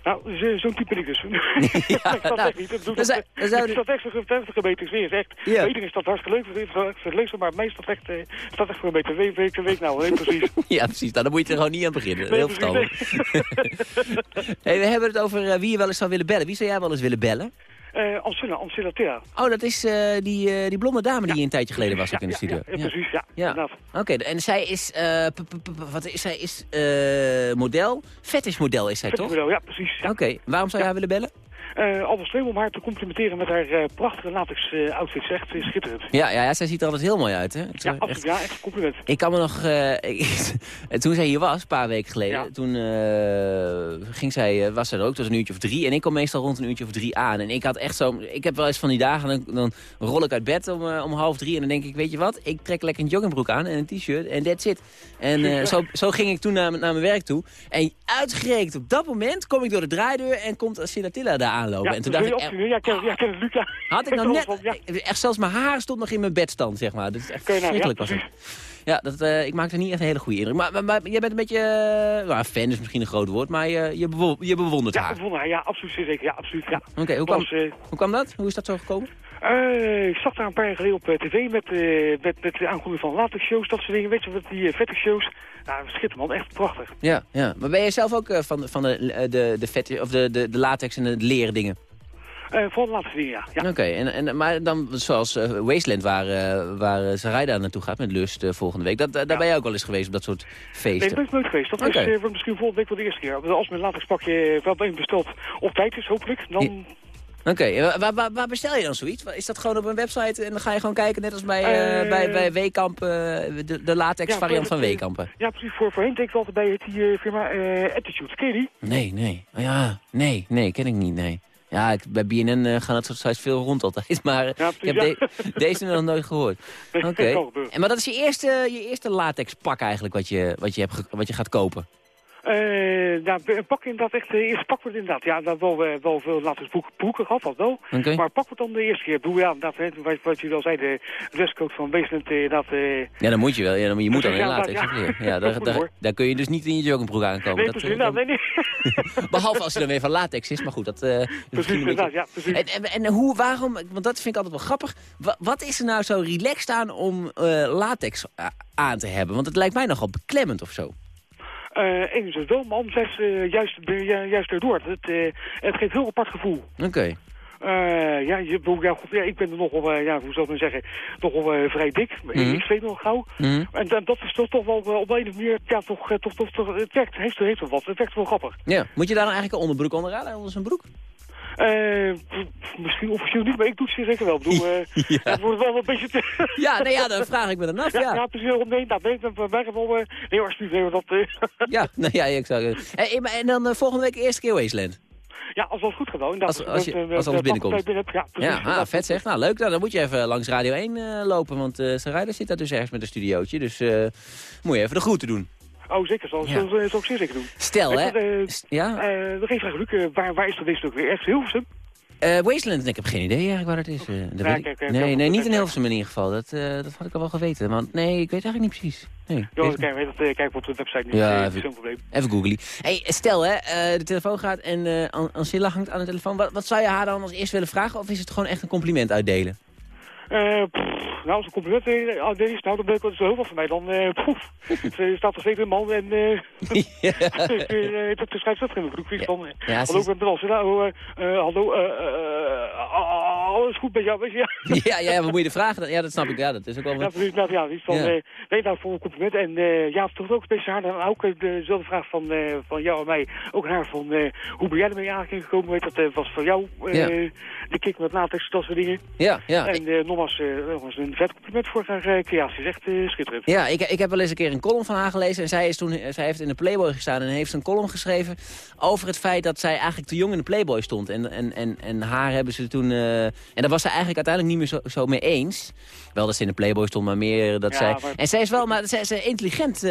Nou, zo'n type ik dus. ja, ik dat nou, echt niet. Dat doet dan zou- dat, dan zou ik stad echt voor 50 meter weer. Is echt. Ja. Iedereen staat hartstikke leuk. Het is het leukste, maar meestal echt, eh, staat echt voor een meter. Week, week, week nou, nee, precies. ja, precies. Nou, dan moet je er gewoon niet aan beginnen. Nee, Heel verstandig. hey, we hebben het over eh, wie je wel eens zou willen bellen. Wie zou jij wel eens willen bellen? Eh, Ancilla, Ancilla Thea. Oh, dat is eh, die, eh, die blonde dame die een tijdje geleden was ook in de studio. ja, precies, ja. Oké, en zij is, eh, wat is zij? Is eh, model? Fetish-model is zij, toch? Vetmodel, ja, precies. Oké, waarom zou je haar willen bellen? Eh, Albert Sleum om haar te complimenteren met haar eh, prachtige latex eh, outfit. Echt schitterend. Ja, ja, ja, zij ziet er altijd heel mooi uit, hè? Het Ja, echt- absoluut. Ja, echt compliment. Ik kan me nog... toen zij hier was, een paar weken geleden, Ja. toen ging zij, was zij er ook tot een uurtje of drie. En ik kom meestal rond een uurtje of drie aan. En ik had echt zo... Ik heb wel eens van die dagen, dan, dan rol ik uit bed om, om half drie. En dan denk ik, weet je wat? Ik trek lekker een joggingbroek aan en een t-shirt en that's it. En zo, zo ging ik toen naar, naar mijn werk toe. En uitgerekend op dat moment kom ik door de draaideur en komt Silatilla daar aanlopen. Ja, en toen dat dacht ik, eh, opzien, Ja, ik ken, ja, ik ken Luca. had ik nou net... Ja, Echt, zelfs mijn haar stond nog in mijn bedstand, zeg maar. Dus echt Kun je nou, ja, verschrikkelijk was het. Ja, dat, eh, ik maakte niet echt een hele goede indruk. Maar, maar, maar jij bent een beetje... eh, nou, fan is misschien een groot woord, maar je, je, bewo- je bewondert ja, haar. bewonder haar. Ja, absoluut zeker. Ja, absoluut. Ja. Oké, hoe, kwam, Was, eh, hoe kwam dat? Hoe is dat zo gekomen? Eh, ik zag daar een paar jaar geleden op eh, tv met, eh, met, met de aankondiging van latex shows, dat soort dingen. Weet je, met die uh, vette shows. Nou, schitterend man, echt prachtig. Ja, ja. Maar ben je zelf ook van, de- van de, de, de, vet, of de, de, de latex en de leren dingen? Eh vooral de laatste dingen, ja. ja. Oké, en, en, maar dan zoals eh, Wasteland, waar, eh waar Sarayda naartoe gaat met Lust volgende week. Dat, daar Ja. ben je ook wel eens geweest op dat soort Nee, feesten. dat ben ik nooit geweest. Dat is, misschien volgende week wel de eerste keer. Als mijn latexpakje wel één besteld op tijd is, hopelijk, dan... Oké, waar, waar, waar bestel je dan zoiets? Is dat gewoon op een website en dan ga je gewoon kijken, net als bij, Eh, bij, bij Weekamp, eh, de, de latex Ja, variant van Weekampen? Ja, precies. Voor, voorheen deed ik altijd bij het die firma Attitude. Ken je die? Nee, nee. Oh ja, nee, nee, ken ik niet, nee. Ja, ik, bij BNN uh, gaan het soort sites veel rond altijd. Maar ik heb de, deze nog nooit gehoord. Oké. Maar dat is je eerste, je eerste latex pak eigenlijk wat je, wat je, hebt, wat je gaat kopen? Uh, ja, pak inderdaad, echt de eerste pak wordt inderdaad. Ja, dat wel, uh, wel veel laten broeken gehad, dat wel. Okay. Maar pak wordt dan de eerste keer. Doe ja, dat, wat, wat je wel zei, de dresscode van Weesland, uh, dat... ja, dan moet je wel. Ja, dan, je moet dan in laten. Ja, ja. ja daar, daar, daar, kun je dus niet in je joggingbroek aankomen. Nee, dat, precies, dat, nee, nee. Behalve als je dan weer van latex is, maar goed, dat... precies, inderdaad, ja, precies. En, en, en, hoe, waarom, want dat vind ik altijd wel grappig. Wat, wat is er nou zo relaxed aan om latex aan te hebben? Want het lijkt mij nogal beklemmend of zo. Uh, wel, maar anderzijds uh, juist, uh, juist erdoor. Het, uh, het geeft een heel apart gevoel. Oké. Okay. Uh, ja, je, ja, ja, ik ben er nogal, uh, ja, hoe zou ik maar zeggen, nogal uh, vrij dik. Mm. Ik zweet nog gauw. Mm -hmm. En dat is toch, toch wel op een of andere manier, ja, toch, toch, toch, toch het werkt, heeft, heeft wel wat. Het werkt wel grappig. Ja, moet je daar dan eigenlijk een onderbroek onder aan, onder zijn broek? Uh, misschien officieel niet, maar ik doe het zeker wel. Ik bedoel, uh, ja. Het wordt wel een beetje te... ja, nee, ja, dan vraag ik me dan af, ja. Ja, ja precies. Nee, nou, nee, dan ben ik wel... Uh, nee, alsjeblieft, dat... Uh. ja, nou ja, ik zou... En, en dan volgende week eerste keer Wasteland? Ja, als alles goed gedaan. Als, als, je, als alles binnenkomt. Binnen, ja, ja ah, vet zeg. Nou, leuk. Nou, dan moet je even langs Radio 1 lopen, want uh, Sarayda zit daar dus ergens met een studiootje. Dus moet je even de groeten doen. Oh, zeker. Zal, ja. zal, zal ik zeer zeker doen. Stel, hè? ja? nog even vraag, Luc. waar, waar is dat deze ook weer? Ergens Hilversum? Uh, Wasteland, ik heb geen idee eigenlijk waar het is. Uh, ja, nee, nee, niet in Hilversum in ieder geval. Dat, uh, dat had ik al wel geweten. Maar nee, ik weet eigenlijk niet precies. Nee, jo, kijk, dat, kijk op de website niet. Ja, even, zo'n probleem. Even googly. Hey, stel hè, de telefoon gaat en uh, Ancilla hangt aan de telefoon. Wat, wat zou je haar dan als eerst willen vragen? Of is het gewoon echt een compliment uitdelen? Uh, nou, als een compliment uh, oh, is, nou, dan ben ik wel zo heel veel van mij. Dan uh, poef, er staat er steeds een man en uh, dat schrijft dat geen broek. Ja. Van, ja, hallo, ik ben Bras. Nou, hallo, alles goed met jou, weet je? Ja, ja, ja wat moet je de vragen? Ja, dat snap ik. Ja, dat is ook wel... Ja, precies. Nou, ja, iets van, ja. nee, nou, voor een compliment. En ja, toch ook speciaal dan ook dezelfde vraag van, van jou en mij. Ook haar van, hoe ben jij ermee aangekomen? Weet dat was van jou, ja. de kick met latex, dat soort dingen. Ja, ja. En nogmaals, nogmaals een vet compliment voor haar uh, creatie. Echt uh, schitterend. Ja, ik, ik heb wel eens een keer een column van haar gelezen. En zij, is toen, zij heeft in de Playboy gestaan en heeft een column geschreven... over het feit dat zij eigenlijk te jong in de Playboy stond. En, en, en, en haar hebben ze toen... Uh, en daar was ze eigenlijk uiteindelijk niet meer zo, zo mee eens. Wel dat ze in de Playboy stond, maar meer dat ja, zij... Maar... En zij is wel maar zij is een intelligent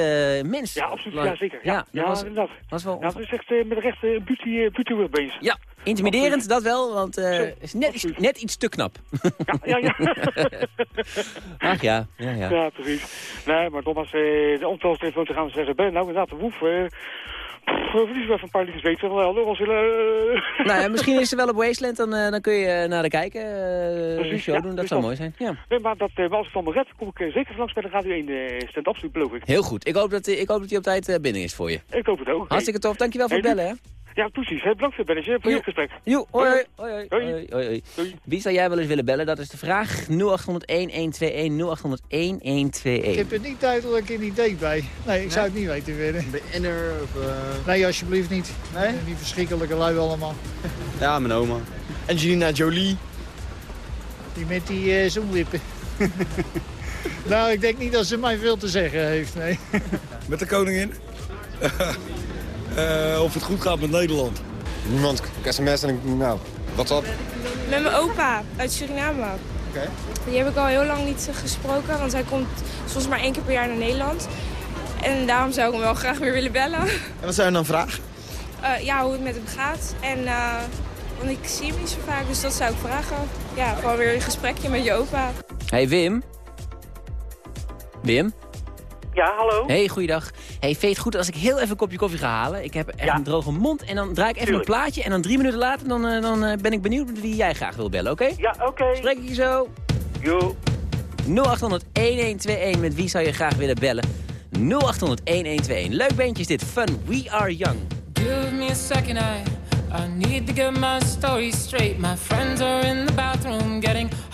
mens. Ja, absoluut. Ja, zeker. Ja, ja, ja was, inderdaad. Was wel... Ja, dat is echt met de rechte beauty, beauty bezig. Ja, Intimiderend, dat wel, want uh, is net, iets, net iets te knap. Ja, ja, ja. Ach ja, ja, ja. Ja, precies. Nee, maar Thomas, uh, de omtelstelefoon te gaan zeggen, ben nou inderdaad de woef. Uh, Verlies wel een paar liedjes weten. Uh... Nou ja, misschien is ze wel op Wasteland, dan, uh, dan kun je naar de kijken uh, show ja, doen. Dat zou mooi zijn. Ja. Nee, maar dat, uh, als ik dan red, kom ik zeker langs bij de Radio 1 stand absoluut beloof ik. Heel goed. Ik hoop dat, ik hoop dat hij op tijd binnen is voor je. Ik hoop het ook. Hartstikke tof. Dankjewel voor het bellen, hè. Ja, precies. Bedankt voor het belletje. Voor je gesprek. Jo, hoi, hoi, hoi, hoi, hoi, hoi. Wie zou jij wel eens willen bellen? Dat is de vraag. 0800-1121, 0800-1121. Ik heb er niet duidelijk een idee bij. Nee, ik zou het niet weten willen. BN'er of... Uh... Nee, alsjeblieft niet. Nee? Die verschrikkelijke lui allemaal. ja, mijn oma. Angelina Jolie. Die met die uh, zonlippen. nou, ik denk niet dat ze mij veel te zeggen heeft, nee. met de koningin? uh, of het goed gaat met Nederland. Niemand. Ik sms en ik, nou, wat op? Met mijn opa uit Suriname. Oké. Okay. Die heb ik al heel lang niet gesproken, want hij komt soms maar één keer per jaar naar Nederland. En daarom zou ik hem wel graag weer willen bellen. En wat zou je dan vragen? Uh, ja, hoe het met hem gaat. En, uh, want ik zie hem niet zo vaak, dus dat zou ik vragen. Ja, gewoon weer een gesprekje met je opa. Hey Wim. Wim? Ja, hallo. Hey, goeiedag. Hey, vind goed als ik heel even een kopje koffie ga halen? Ik heb echt een droge mond en dan draai ik even Tuurlijk. een plaatje... en dan drie minuten later dan, uh, dan uh, ben ik benieuwd met wie jij graag wil bellen, oké? Okay? Ja, oké. Okay. Spreek ik je zo. Jo. 0800-1121, met wie zou je graag willen bellen? 0800-1121. Leuk bandje is dit, Fun, We Are Young. Give me a second, I, I need to get my story straight. My friends are in the bathroom getting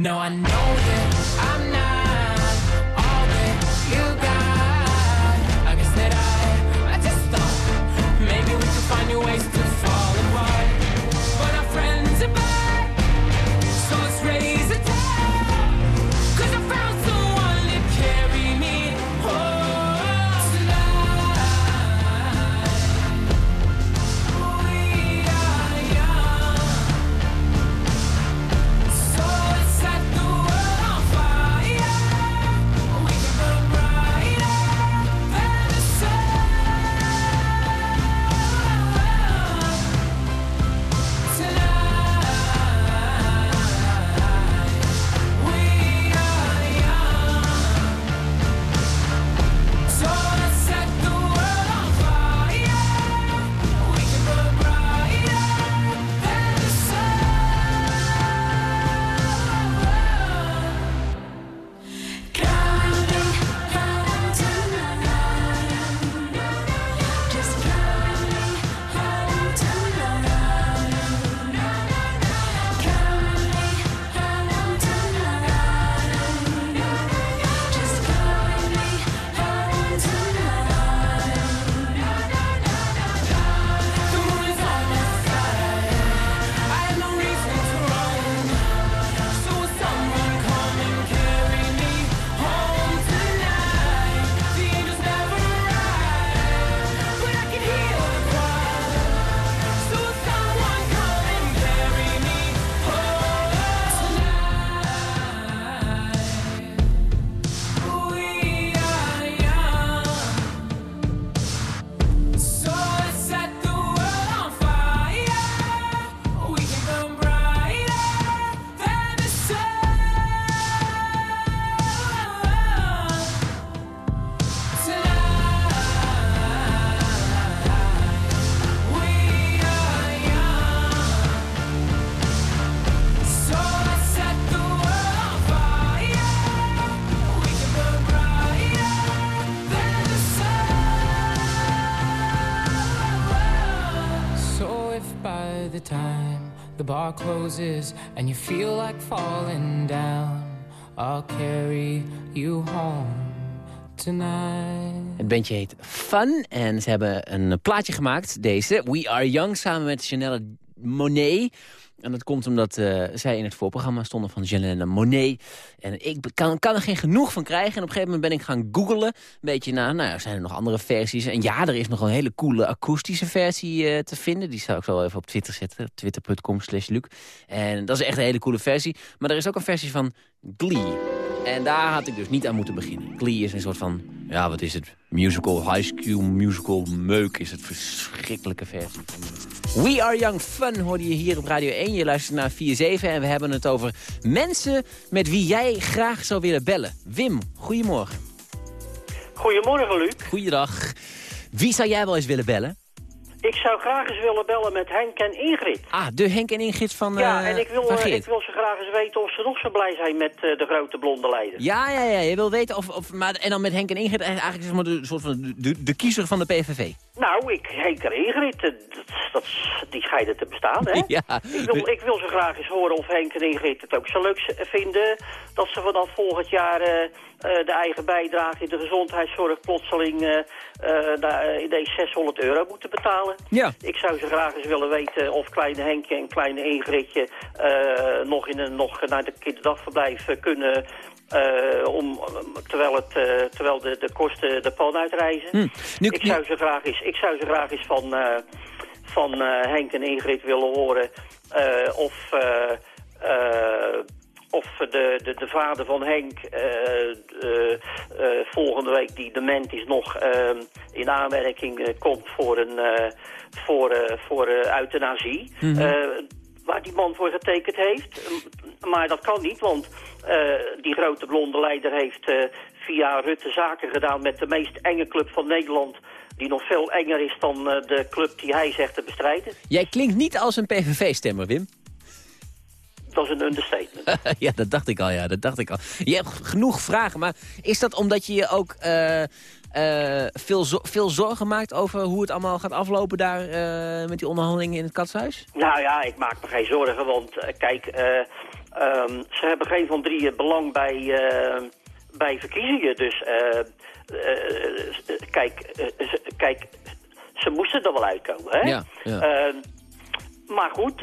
No, I know the time the bar closes and you feel like falling down, I'll carry you home tonight. Het bandje heet Fun en ze hebben een plaatje gemaakt, deze. We Are Young, samen met Janelle Monet. En dat komt omdat eh, zij in het voorprogramma stonden van Janelle Monet. En ik kan, kan er geen genoeg van krijgen. En op een gegeven moment ben ik gaan googlen. Een beetje naar, nou zijn er nog andere versies? En ja, er is nog een hele coole akoestische versie eh, te vinden. Die zou ik zo even op Twitter zetten. Twitter.com slash Luc. En dat is echt een hele coole versie. Maar er is ook een versie van Glee. En daar had ik dus niet aan moeten beginnen. Glee is een soort van, ja wat is het, musical, high school musical meuk is het verschrikkelijke versie. We Are Young Fun hoorde je hier op Radio 1. Je luistert naar 4-7 en we hebben het over mensen met wie jij graag zou willen bellen. Wim, goedemorgen. Goedemorgen, Luc. Goeiedag. Wie zou jij wel eens willen bellen? Ik zou graag eens willen bellen met Henk en Ingrid. Ah, de Henk en Ingrid van ja, eh, en ik wil, eh, ik wil ze graag eens weten of ze nog zo blij zijn met eh, de grote blonde leider. Ja, ja, ja. Je wil weten of... of maar, en dan met Henk en Ingrid eigenlijk zeg maar de, soort van de, de, de kiezer van de PVV. Nou, ik, Henk en Ingrid, dat, die scheiden te bestaan, hè? Ja. Ik wil, ik wil ze graag eens horen of Henk en Ingrid het ook zo leuk vinden... dat ze vanaf volgend jaar eh, eh, de eigen bijdrage in de gezondheidszorg plotseling... eh, daar, ineens 600 euro moeten betalen. Ja. Ik zou ze graag eens willen weten of kleine Henk en kleine Ingridje... nog, in een, nog naar de kinderdagverblijf kunnen... om, terwijl, het, terwijl de, de kosten de pan uitreizen. Hm. Nu- ik, zou ze graag eens, ik zou ze graag eens van, van Henk en Ingrid willen horen. of of de, de, de vader van Henk volgende week, die dement is, nog in aanmerking komt voor, een, voor, voor euthanasie. Mhm. waar die man voor getekend heeft. Maar dat kan niet, want die grote blonde leider heeft via Rutte zaken gedaan met de meest enge club van Nederland die nog veel enger is dan de club die hij zegt te bestrijden. Jij klinkt niet als een PVV-stemmer, Wim dat is een understatement. ja, dat dacht ik al, ja, dat dacht ik al. Je hebt genoeg vragen, maar is dat omdat je je ook uh, uh, veel, veel zorgen maakt over hoe het allemaal gaat aflopen daar uh, met die onderhandelingen in het katshuis? Nou ja, ik maak me geen zorgen, want kijk, um, ze hebben geen van drieën belang bij, bij verkiezingen. Dus kijk, kijk, ze moesten er wel uitkomen, hè? Ja, ja. Ehm, maar goed,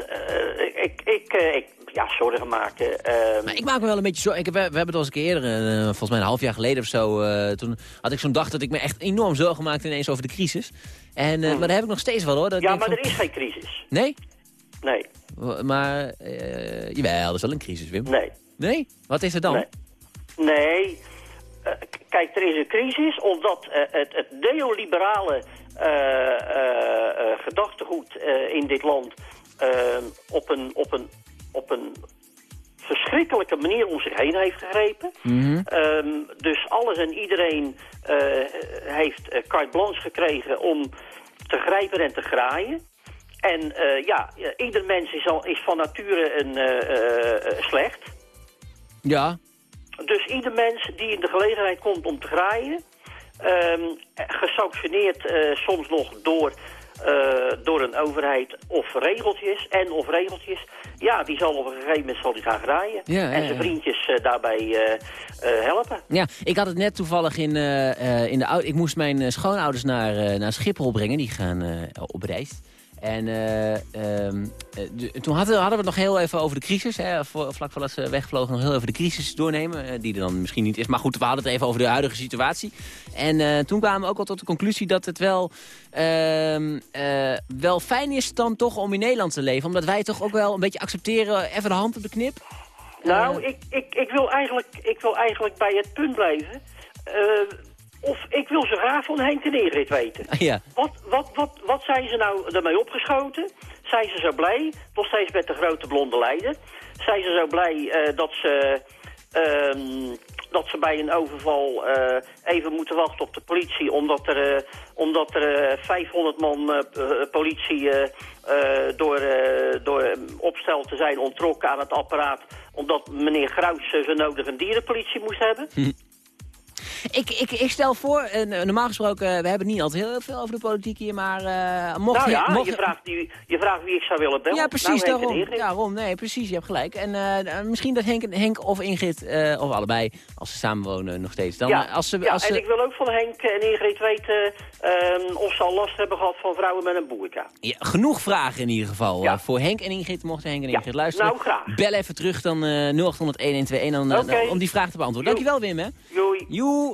ik, ik, ik, ja, zorgen maken. Ehm. Maar ik maak me wel een beetje zorgen. Ik, we, we hebben het al eens een keer eerder, uh, volgens mij een half jaar geleden of zo... Uh, toen had ik zo'n dag dat ik me echt enorm zorgen maakte ineens over de crisis. En, uh, mm. Maar daar heb ik nog steeds wel hoor. Dat ja, maar er is geen crisis. Nee? Nee. Maar, jawel, er is wel een crisis, Wim. Nee. Nee? Wat is er dan? Nee. nee. Kijk, er is een crisis omdat het, het neoliberale gedachtegoed in dit land... op, een, op een op een verschrikkelijke manier om zich heen heeft gegrepen. Mhm. Ehm, dus alles en iedereen uh, heeft carte blanche gekregen om te grijpen en te graaien. En uh, ja, ieder mens is, al, is van nature een, slecht. Ja. Dus ieder mens die in de gelegenheid komt om te graaien... Um, gesanctioneerd soms nog door uh, door een overheid of regeltjes en of regeltjes. Ja, die zal op een gegeven moment zal die gaan graaien. en zijn vriendjes uh, daarbij helpen. Ja, ik had het net toevallig in, in de... Ik moest mijn schoonouders naar, naar Schiphol brengen. Die gaan op reis. En uh, um, toen hadden, hadden, we het nog heel even over de crisis. Hè, vlak voordat ze wegvlogen nog heel even de crisis doornemen. Uh, die er dan misschien niet is. Maar goed, we hadden het even over de huidige situatie. En toen kwamen we ook al tot de conclusie dat het wel, ehm, wel fijn is dan toch om in Nederland te leven. Omdat wij toch ook wel een beetje accepteren, even de hand op de knip. Nou, ik, ik, ik, wil eigenlijk, ik wil eigenlijk bij het punt blijven of ik wil zo graag van Henk en Ingrid weten. Ja. Wat, wat, wat, wat zijn ze nou ermee opgeschoten? Zijn ze zo blij, nog steeds met de grote blonde leider? Zijn ze zo blij uh, dat ze... Um, dat ze bij een overval uh, even moeten wachten op de politie... omdat er, uh, omdat er 500 man politie door, door opstel te zijn ontrokken aan het apparaat... omdat meneer Gruis zo nodig een dierenpolitie moest hebben. Hm. Ik, ik, ik stel voor, uh, normaal gesproken, uh, we hebben niet altijd heel veel over de politiek hier, maar uh, mocht nou ja. Mocht... Je, vraagt wie, je vraagt wie ik zou willen bellen. Ja, precies, nou, daarom. daarom. Nee, precies, je hebt gelijk. En misschien dat Henk, Henk of Ingrid, of allebei, als ze samenwonen nog steeds. Dan, ja, als ze, ja als en ik wil ook van Henk en Ingrid weten ehm, of ze al last hebben gehad van vrouwen met een boerka. Ja, genoeg vragen in ieder geval. voor Henk en Ingrid, mochten Henk en Ingrid luisteren. nou graag. Bel even terug dan 0800 1121 dan, om die vraag te beantwoorden. Dankjewel Wim, hè. Joei.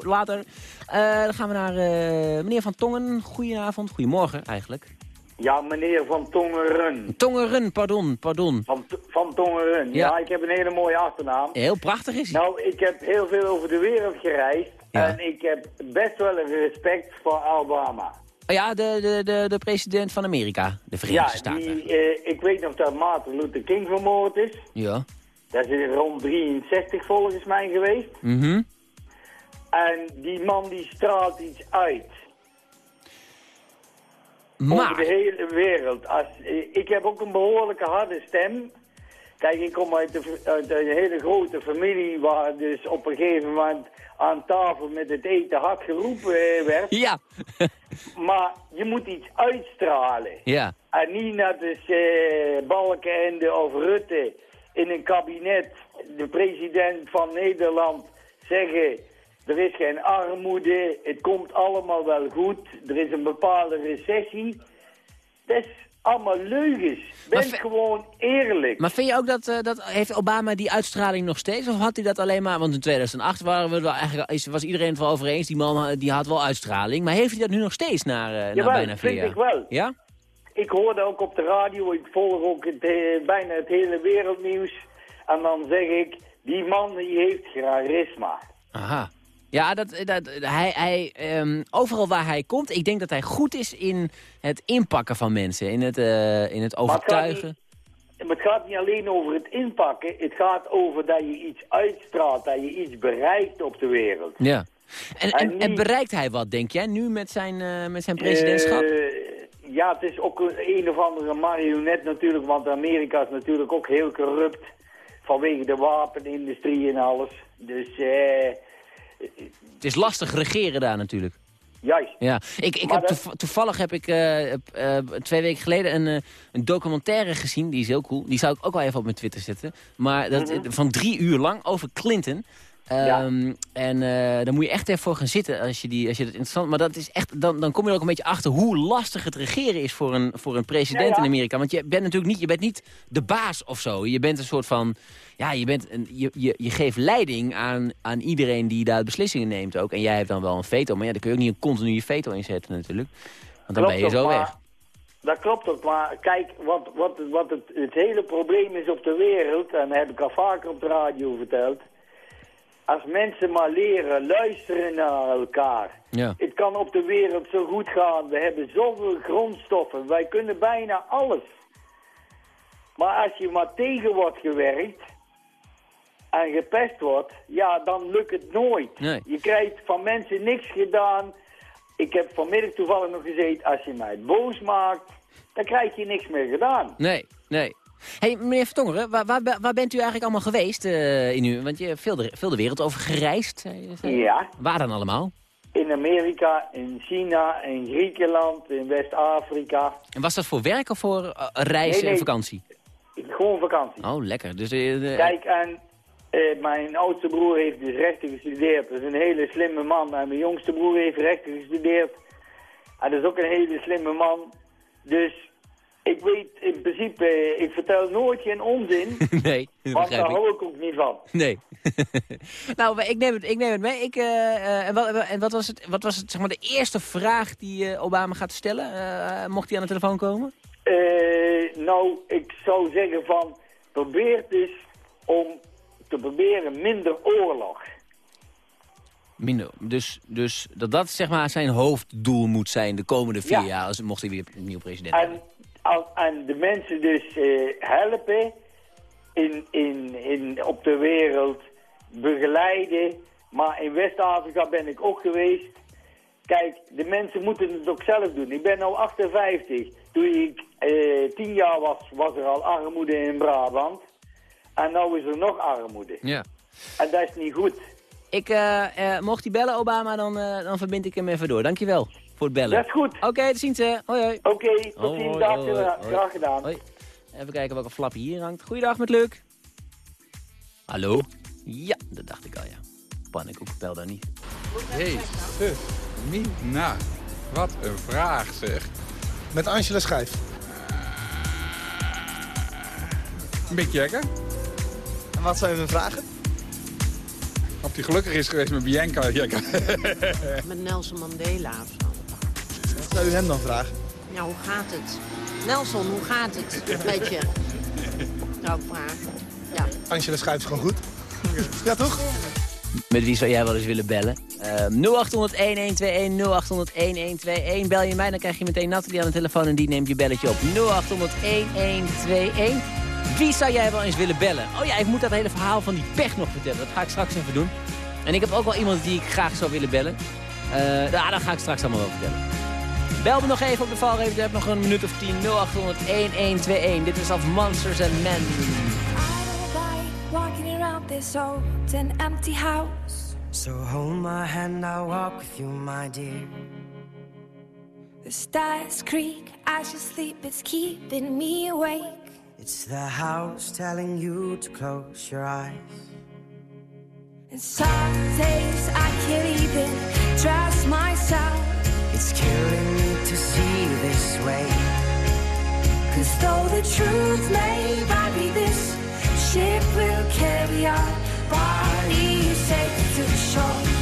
Later. Uh, dan gaan we naar uh, meneer Van Tongen. Goedenavond, goedemorgen eigenlijk. Ja, meneer Van Tongeren. Tongeren, pardon, pardon. Van, van Tongeren, ja. ja. ik heb een hele mooie achternaam. Heel prachtig is hij. Nou, ik heb heel veel over de wereld gereisd. Ja. En ik heb best wel een respect voor Obama. Ja, de, de, de, de president van Amerika, de Verenigde ja, Staten. Die, uh, ik weet nog dat Martin Luther King vermoord is. Ja. Dat is rond 63 volgens mij geweest. Mhm. En die man die straalt iets uit. Maar... Over de hele wereld. Als, ik heb ook een behoorlijke harde stem. Kijk, ik kom uit, de, uit een hele grote familie waar dus op een gegeven moment aan tafel met het eten hard geroepen eh, werd. Ja. maar je moet iets uitstralen. Ja. En niet net als uh, Balkenende of Rutte in een kabinet, de president van Nederland, zeggen... Er is geen armoede, het komt allemaal wel goed. Er is een bepaalde recessie. Dat is allemaal leugens. Ben gewoon eerlijk. Maar vind je ook dat, uh, dat, heeft Obama die uitstraling nog steeds? Of had hij dat alleen maar, want in 2008 waren we wel eigenlijk, was iedereen het wel over eens, die man die had wel uitstraling. Maar heeft hij dat nu nog steeds na, uh, na bijna vier jaar? vind ik wel. Ja? ik hoorde ook op de radio, ik volg ook het, eh, bijna het hele wereldnieuws. En dan zeg ik, die man die heeft charisma. Aha. Ja, dat, dat, hij, hij, ehm, overal waar hij komt, ik denk dat hij goed is in het inpakken van mensen. In het, eh, in het overtuigen. Maar het gaat niet alleen over het inpakken. Het gaat over dat je iets uitstraalt, dat je iets bereikt op de wereld. Ja. En, en, en bereikt hij wat, denk jij, nu met zijn, eh, met zijn presidentschap? Eh, ja, het is ook een, een of andere marionet natuurlijk, want Amerika is natuurlijk ook heel corrupt vanwege de wapenindustrie en alles. Dus... eh het is lastig regeren daar natuurlijk. Juist. Ja, ik, ik heb toevallig heb ik uh, uh, twee weken geleden een, uh, een documentaire gezien. Die is heel cool. Die zou ik ook wel even op mijn Twitter zetten. Maar dat, mm -hmm. van drie uur lang over Clinton. Um, En uh, daar moet je echt even voor gaan zitten als je, die, als je dat interessant... Maar dat is echt, dan, dan kom je er ook een beetje achter hoe lastig het regeren is voor een, voor een president ja, ja. in Amerika. Want je bent natuurlijk niet, je bent niet de baas of zo. Je bent een soort van... Ja, je, bent een, je, je, je geeft leiding aan, aan iedereen die daar beslissingen neemt ook. En jij hebt dan wel een veto. Maar ja, daar kun je ook niet een continu je veto inzetten natuurlijk. Want dan klopt ben je zo weg. Dat klopt ook, maar kijk, wat, wat, wat het, het hele probleem is op de wereld... en dat heb ik al vaker op de radio verteld als mensen maar leren luisteren naar elkaar. Ja. Het kan op de wereld zo goed gaan. We hebben zoveel grondstoffen. Wij kunnen bijna alles. Maar als je maar tegen wordt gewerkt en gepest wordt, ja, dan lukt het nooit. Nee. Je krijgt van mensen niks gedaan. Ik heb vanmiddag toevallig nog gezegd, als je mij boos maakt, dan krijg je niks meer gedaan. Nee, nee hey, meneer Vertongeren, waar, waar, waar, bent u eigenlijk allemaal geweest uh, in u? Want je hebt veel de, veel de wereld over gereisd. Ja. Waar dan allemaal? In Amerika, in China, in Griekenland, in West-Afrika. En was dat voor werk of voor uh, reis nee, nee, en vakantie? Gewoon vakantie. Oh, lekker. Dus, uh, Kijk, en mijn oudste broer heeft dus rechten gestudeerd. Dat is een hele slimme man. En mijn jongste broer heeft rechten gestudeerd. En dat is ook een hele slimme man. Dus ik weet in principe, ik vertel nooit geen onzin. nee, dat Want daar hou ik ook niet van. Nee. nou, ik neem het, ik neem het mee. Ik, uh, uh, en, wat, en wat was het, wat was het zeg maar, de eerste vraag die uh, Obama gaat stellen? mocht hij aan de telefoon komen? nou, ik zou zeggen van, probeer dus om te proberen minder oorlog. Minder, dus, dus dat dat zeg maar zijn hoofddoel moet zijn de komende vier Ja. jaar, als mocht hij weer opnieuw president En, al- en de mensen dus eh, helpen in, in, in, op de wereld, begeleiden. Maar in West-Afrika ben ik ook geweest. Kijk, de mensen moeten het ook zelf doen. Ik ben nu 58. Toen ik eh, tien jaar was, was er al armoede in Brabant. En nu is er nog armoede. Ja. En dat is niet goed. Ik, eh, eh, mocht hij bellen, Obama, dan, eh, dan verbind ik hem even door. Dankjewel voor het bellen. Dat is goed. Oké, tot ziens. hè. Hoi, hoi. Oké, tot ziens. Dag, hoi, gedaan. hoi. graag gedaan. Hoi. Even kijken welke flap hier hangt. Goeiedag met Luc. Hallo? Ja, dat dacht ik al, ja. Pannenkoek, bel daar niet. Jezus, Mina. Wat een vraag zeg. Met Angela Schijf. Mick Jagger. En wat zijn hun vragen? Of hij gelukkig is geweest met Bianca Jagger. Met Nelson Mandela of zo. Wat zou u hem dan vragen? Ja, hoe gaat het? Nelson, hoe gaat het met je? Ik vragen. Ja. Angela Schijf is gewoon goed. Ja, toch? Met wie zou jij wel eens willen bellen? Uh, 0800-1121, 0800-1121. Bel je mij, dan krijg je meteen Nathalie aan de telefoon en die neemt je belletje op. 0800-1121. Wie zou jij wel eens willen bellen? Oh ja, ik moet dat hele verhaal van die pech nog vertellen. Dat ga ik straks even doen. En ik heb ook wel iemand die ik graag zou willen bellen. Uh, nou, dat ga ik straks allemaal wel vertellen. Bel me nog even op de valreep. Je hebt nog een minuut of 10. 0800-1121. Dit is af Monsters and Men. walking around this old and empty house. So hold my hand, I'll walk with you, my dear. The stars creak as you sleep, it's keeping me awake. It's the house telling you to close your eyes. And some days I can't even trust myself. It's killing me to see you this way. Cause though the truth may vary, this ship will carry our bodies safe to the shore.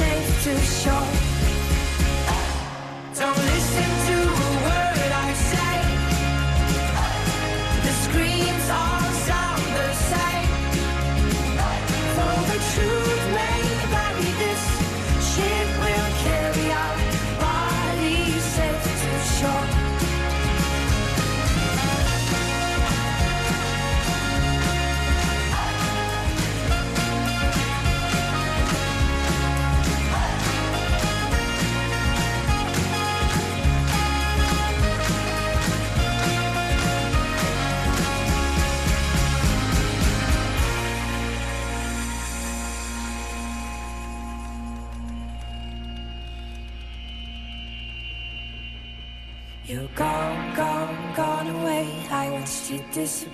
safe to shore. Don't listen to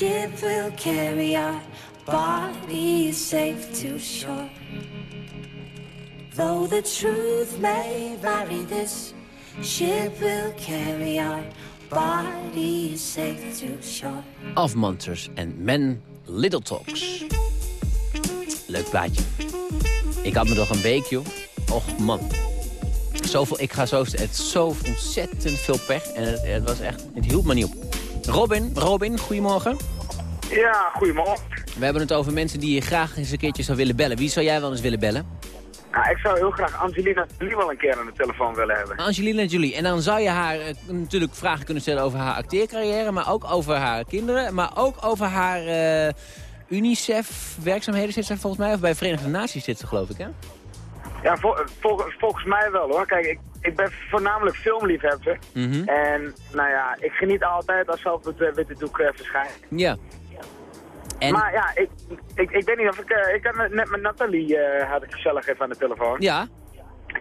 ship will carry our bodies safe to shore. Though the truth may vary, this ship will carry our bodies safe to shore. Afmanters en Men Little Talks. Leuk plaatje. Ik had me nog een week, joh. Och, man. Zoveel, ik ga zo... Het zo ontzettend veel pech. En het, het was echt... Het hield me niet op. Robin, Robin, goedemorgen. Ja, goedemorgen. We hebben het over mensen die je graag eens een keertje zou willen bellen. Wie zou jij wel eens willen bellen? Nou, ik zou heel graag Angelina Jolie wel een keer aan de telefoon willen hebben. Angelina Jolie. En dan zou je haar eh, natuurlijk vragen kunnen stellen over haar acteercarrière, maar ook over haar kinderen, maar ook over haar eh, UNICEF-werkzaamheden zit ze volgens mij, of bij Verenigde Naties zit ze geloof ik, hè? Ja, vol- vol- volgens mij wel hoor. Kijk, ik, ik ben voornamelijk filmliefhebber. Mhm. En nou ja, ik geniet altijd als ze op het eh, witte doek eh, verschijnt. Ja. En- Maar ja, ik, ik, ik weet niet of ik... eh, ik had net- met Nathalie had ik gezellig even aan de telefoon. Ja.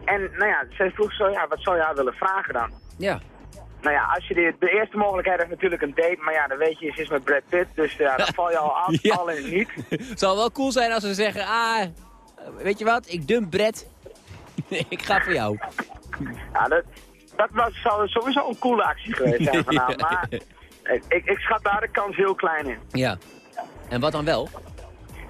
En nou ja, zij vroeg zo, ja, wat zou jij willen vragen dan? Ja. Nou ja, als je de, de eerste mogelijkheid hebt natuurlijk een date, maar ja, dan weet je, ze is met Brad Pitt, dus ja, dan val je al af, Ja. al in het niet. Het zou wel cool zijn als ze zeggen, ah, weet je wat, ik dump Brett. ik ga voor jou. Ja, dat, dat was, zou sowieso een coole actie geweest zijn vanavond, maar ik, ik, schat daar de kans heel klein in. Ja. En wat dan wel?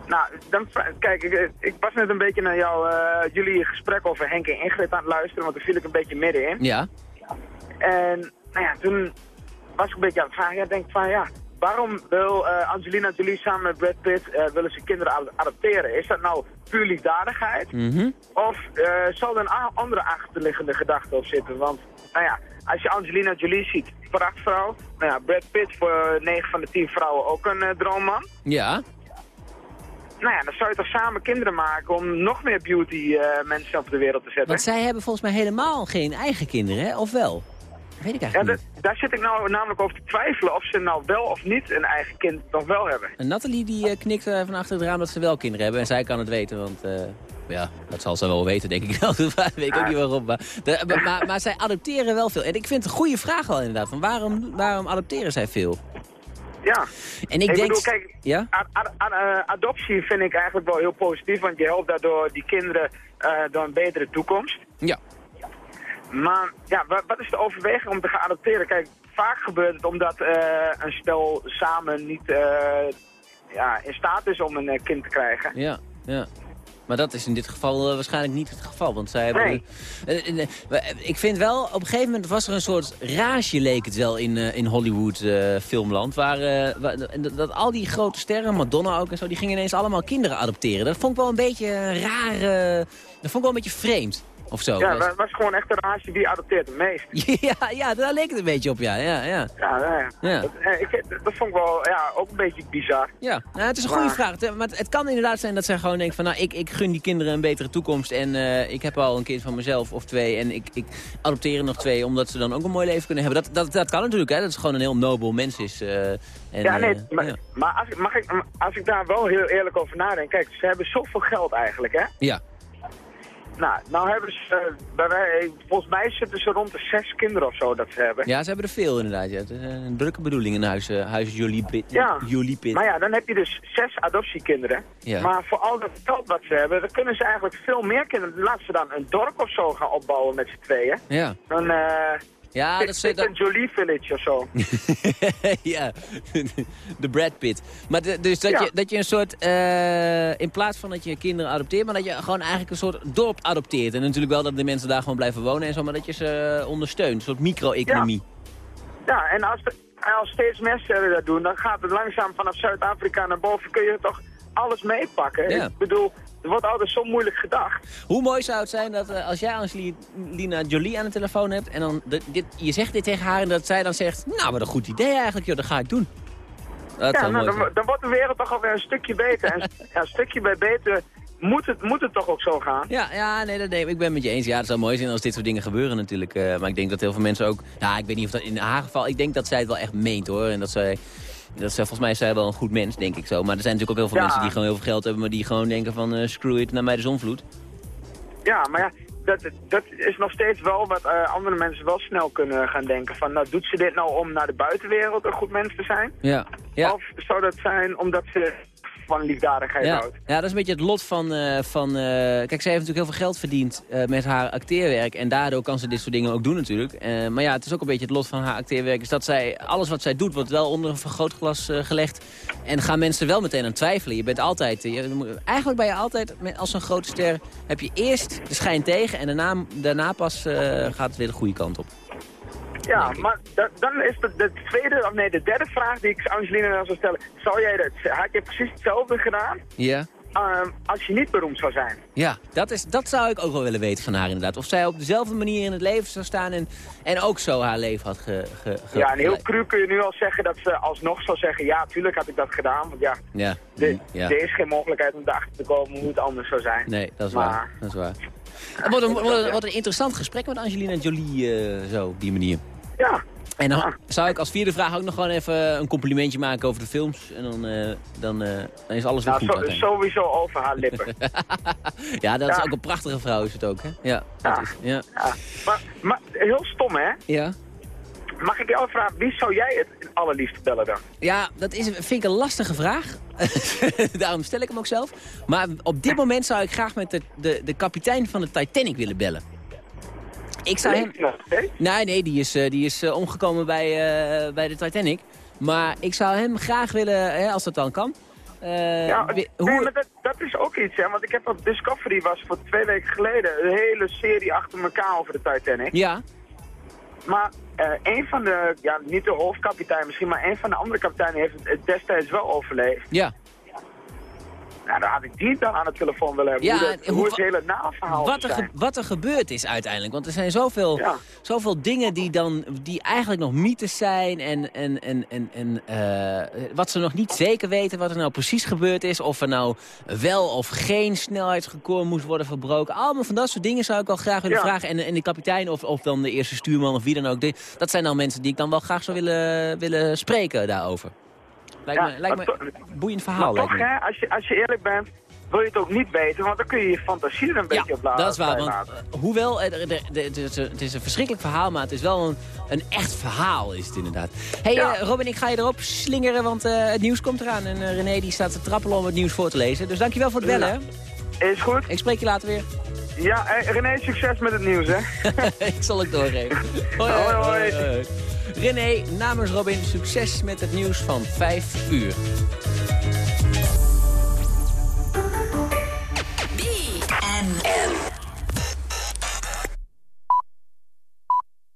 Nou, dan, kijk, ik, ik was net een beetje naar jou, eh, jullie gesprek over Henk en Ingrid aan het luisteren, want daar viel ik een beetje middenin. Ja. En nou ja, toen was ik een beetje aan het vragen. Ja, ik denk van ja, waarom wil eh, Angelina Jolie samen met Brad Pitt eh, willen ze kinderen ad- adopteren? Is dat nou puur liefdadigheid? Mhm. Of eh, zal er een andere achterliggende gedachte op zitten? Want nou ja, als je Angelina Jolie ziet, prachtvrouw. Nou ja, Brad Pitt voor 9 van de 10 vrouwen ook een droomman. Ja. Nou ja, dan zou je toch samen kinderen maken om nog meer beauty mensen op de wereld te zetten. Want zij hebben volgens mij helemaal geen eigen kinderen, hè? Of wel? Weet ik Ja, daar zit ik nou namelijk over te twijfelen of ze nou wel of niet een eigen kind nog wel hebben. En Nathalie die eh, knikt eh, van achter het raam dat ze wel kinderen hebben. En zij kan het weten, want eh, ja, dat zal ze wel weten, denk ik wel. Dat weet ik ook niet waarom. Maar, de- maar, maar, maar zij adopteren wel veel. En ik vind het een goede vraag wel inderdaad. Van waarom, waarom adopteren zij veel? Ja. En ik, Ik denk... bedoel, kijk, ja? adoptie vind ik eigenlijk wel heel positief, want je helpt daardoor die kinderen eh, door een betere toekomst. Ja. Maar ja, wa- wat is de overweging om te gaan adopteren? Kijk, vaak gebeurt het omdat eh, een stel samen niet eh, ja, in staat is om een eh, kind te krijgen. Ja, ja. Maar dat is in dit geval waarschijnlijk niet het geval. Want zij hebben... Nee. Ik vind wel, op een gegeven moment was er een soort rage leek het wel in, in Hollywood filmland. Waar, waar- dat, dat al die grote sterren, Madonna ook en zo, die gingen ineens allemaal kinderen adopteren. Dat vond ik wel een beetje raar, dat vond ik wel een beetje vreemd. Of zo. Ja, het was gewoon echt een raasje wie adopteert het meest. ja, ja, daar leek het een beetje op, ja. ja, ja. Ja, ja. Dat, eh, ik, dat vond ik wel ja, ook een beetje bizar. Ja, nou, het is een goede vraag. Maar het, het kan inderdaad zijn dat zij gewoon denken van... nou, ik, ik gun die kinderen een betere toekomst... en eh, ik heb al een kind van mezelf of twee... en ik, ik adopteer er nog twee... omdat ze dan ook een mooi leven kunnen hebben. Dat, dat, dat kan natuurlijk, hè. Dat is gewoon een heel nobel mens is. eh, en, ja, nee, eh, maar, ja. maar als, ik, mag ik, als ik daar wel heel eerlijk over nadenk... Kijk, ze hebben zoveel geld eigenlijk, hè? Ja. Nou, nou hebben ze, eh, bij wij, volgens mij zitten ze rond de zes kinderen of zo dat ze hebben. ja, ze hebben er veel inderdaad. Ja. Het is een drukke bedoeling in huis, eh, huis Jolie Pit. Ja. Jolie. Maar ja, dan heb je dus zes adoptiekinderen. Ja. Maar voor al dat geld wat ze hebben, dan kunnen ze eigenlijk veel meer kinderen. Laat ze dan een dorp of zo gaan opbouwen met z'n tweeën. Ja. Dan eh Ja, dat is... Pick dat- and Jolie Village of zo. ja, de Brad Pitt. Maar de- dus dat, Ja. je, dat je een soort, eh, in plaats van dat je kinderen adopteert, maar dat je gewoon eigenlijk een soort dorp adopteert. En natuurlijk wel dat de mensen daar gewoon blijven wonen en zo, maar dat je ze ondersteunt. Een soort micro-economie. Ja, en als, de, als steeds meer sterren dat doen, dan gaat het langzaam vanaf Zuid-Afrika naar boven. Kun je toch alles meepakken? Ja. Ik bedoel, er wordt altijd zo moeilijk gedacht. Hoe mooi zou het zijn dat eh, als jij Angelina Jolie aan de telefoon hebt en dan de- dit, je zegt dit tegen haar en dat zij dan zegt, nou wat een goed idee eigenlijk joh, dat ga ik doen. Dat ja, nou, dan, dan wordt de wereld toch alweer een stukje beter. en ja, een stukje bij beter moet het, moet het toch ook zo gaan. Ja, ja nee, dat, nee, ik ben het met je eens. Ja, het zou mooi zijn als dit soort dingen gebeuren natuurlijk. eh, maar ik denk dat heel veel mensen ook... Ja, ik weet niet of dat in haar geval... Ik denk dat zij het wel echt meent hoor. En dat zij... Dat zij, volgens mij is zij wel een goed mens, denk ik zo. Maar er zijn natuurlijk ook heel veel Ja. mensen die gewoon heel veel geld hebben... maar die gewoon denken van eh, screw it, naar mij de zonvloed. Ja, maar ja, dat, dat is nog steeds wel wat eh, andere mensen wel snel kunnen gaan denken. Van, nou, doet ze dit nou om naar de buitenwereld een goed mens te zijn? Ja. ja. Of zou dat zijn omdat ze van liefdadigheid Ja, houdt? ja, dat is een beetje het lot van... eh, van eh, kijk, zij heeft natuurlijk heel veel geld verdiend eh, met haar acteerwerk. En daardoor kan ze dit soort dingen ook doen natuurlijk. Maar ja, het is ook een beetje het lot van haar acteerwerk. Is dat zij, alles wat zij doet, wordt wel onder een vergrootglas gelegd. En gaan mensen wel meteen aan twijfelen. Je bent altijd... je eigenlijk ben je altijd, als een grote ster... heb je eerst de schijn tegen en daarna, daarna pas gaat het weer de goede kant op. Ja, maar da- dan is de, de tweede, of nee, de derde vraag die ik Angelina wel zou stellen. Zou jij dat, had je precies hetzelfde gedaan Ja? ehm, als je niet beroemd zou zijn? Ja, dat, is, dat zou ik ook wel willen weten van haar inderdaad. Of zij op dezelfde manier in het leven zou staan en, en ook zo haar leven had ge, ge, ge- Ja, en heel cru kun je nu al zeggen dat ze alsnog zou zeggen, ja, tuurlijk had ik dat gedaan. Want ja, Ja, de- ja. er is geen mogelijkheid om erachter te komen hoe het anders zou zijn. Nee, dat is Maar- waar. Dat is waar. Wordt een, wordt een interessant gesprek met Angelina Jolie, eh, zo, op die manier. Ja. En dan zou ik als vierde vraag ook nog gewoon even een complimentje maken over de films. En dan, eh, dan, eh, dan is alles weer Nou, goed zo- sowieso over haar lippen. Ja, dat is Ja. ook een prachtige vrouw is het ook, hè? Ja, dat is, ja. Ja. Maar, maar heel stom, hè? Ja. Mag ik jou vragen, wie zou jij het allerliefst bellen dan? Ja, dat is, vind ik een lastige vraag. Daarom stel ik hem ook zelf. Maar op dit moment zou ik graag met de, de, de kapitein van de Titanic willen bellen. Ik zou hem... Nee, nee, die is, eh, die is eh, omgekomen bij, eh, bij de Titanic. Maar ik zou hem graag willen, hè, als dat dan kan. Ja, nee, maar dat, dat is ook iets, hè? Want ik heb op Discovery was voor twee weken geleden een hele serie achter elkaar over de Titanic. Ja. Maar eh, een van de, ja, niet de hoofdkapitein misschien, maar een van de andere kapiteinen heeft het destijds wel overleefd. Ja. Nou, dan had ik die dan aan de telefoon willen hebben. Ja, hoe, dat, en hoe hoe- het hele naamverhaal Wat er, ge- wat er gebeurd is uiteindelijk. Want er zijn zoveel, zoveel dingen die, dan, die eigenlijk nog mythes zijn. En, en, en, en, en eh, wat ze nog niet zeker weten wat er nou precies gebeurd is. Of er nou wel of geen snelheidsrecord moest worden verbroken. Allemaal van dat soort dingen zou ik wel graag willen Ja. vragen. En, en de kapitein of, of dan de eerste stuurman of wie dan ook. Dat zijn dan mensen die ik dan wel graag zou willen, willen spreken daarover. Lijkt Ja, me, lijkt me een boeiend verhaal. Maar toch, hè, als je, als je eerlijk bent, wil je het ook niet weten, want dan kun je je fantasie er een beetje op laten. dat is waar, want uh, hoewel, de, het, is een, verschrikkelijk verhaal, maar het is wel een, een echt verhaal is het inderdaad. hey, ja. uh, Robin, ik ga je erop slingeren, want het nieuws komt eraan. En René die staat te trappelen om het nieuws voor te lezen. Dus dankjewel voor het bellen. Ja. Is goed. Ik spreek je later weer. Ja, René, succes met het nieuws, hè. ik zal het doorgeven. hoi, hoi, hoi. hoi. René, namens Robin, succes met het nieuws van 5 uur.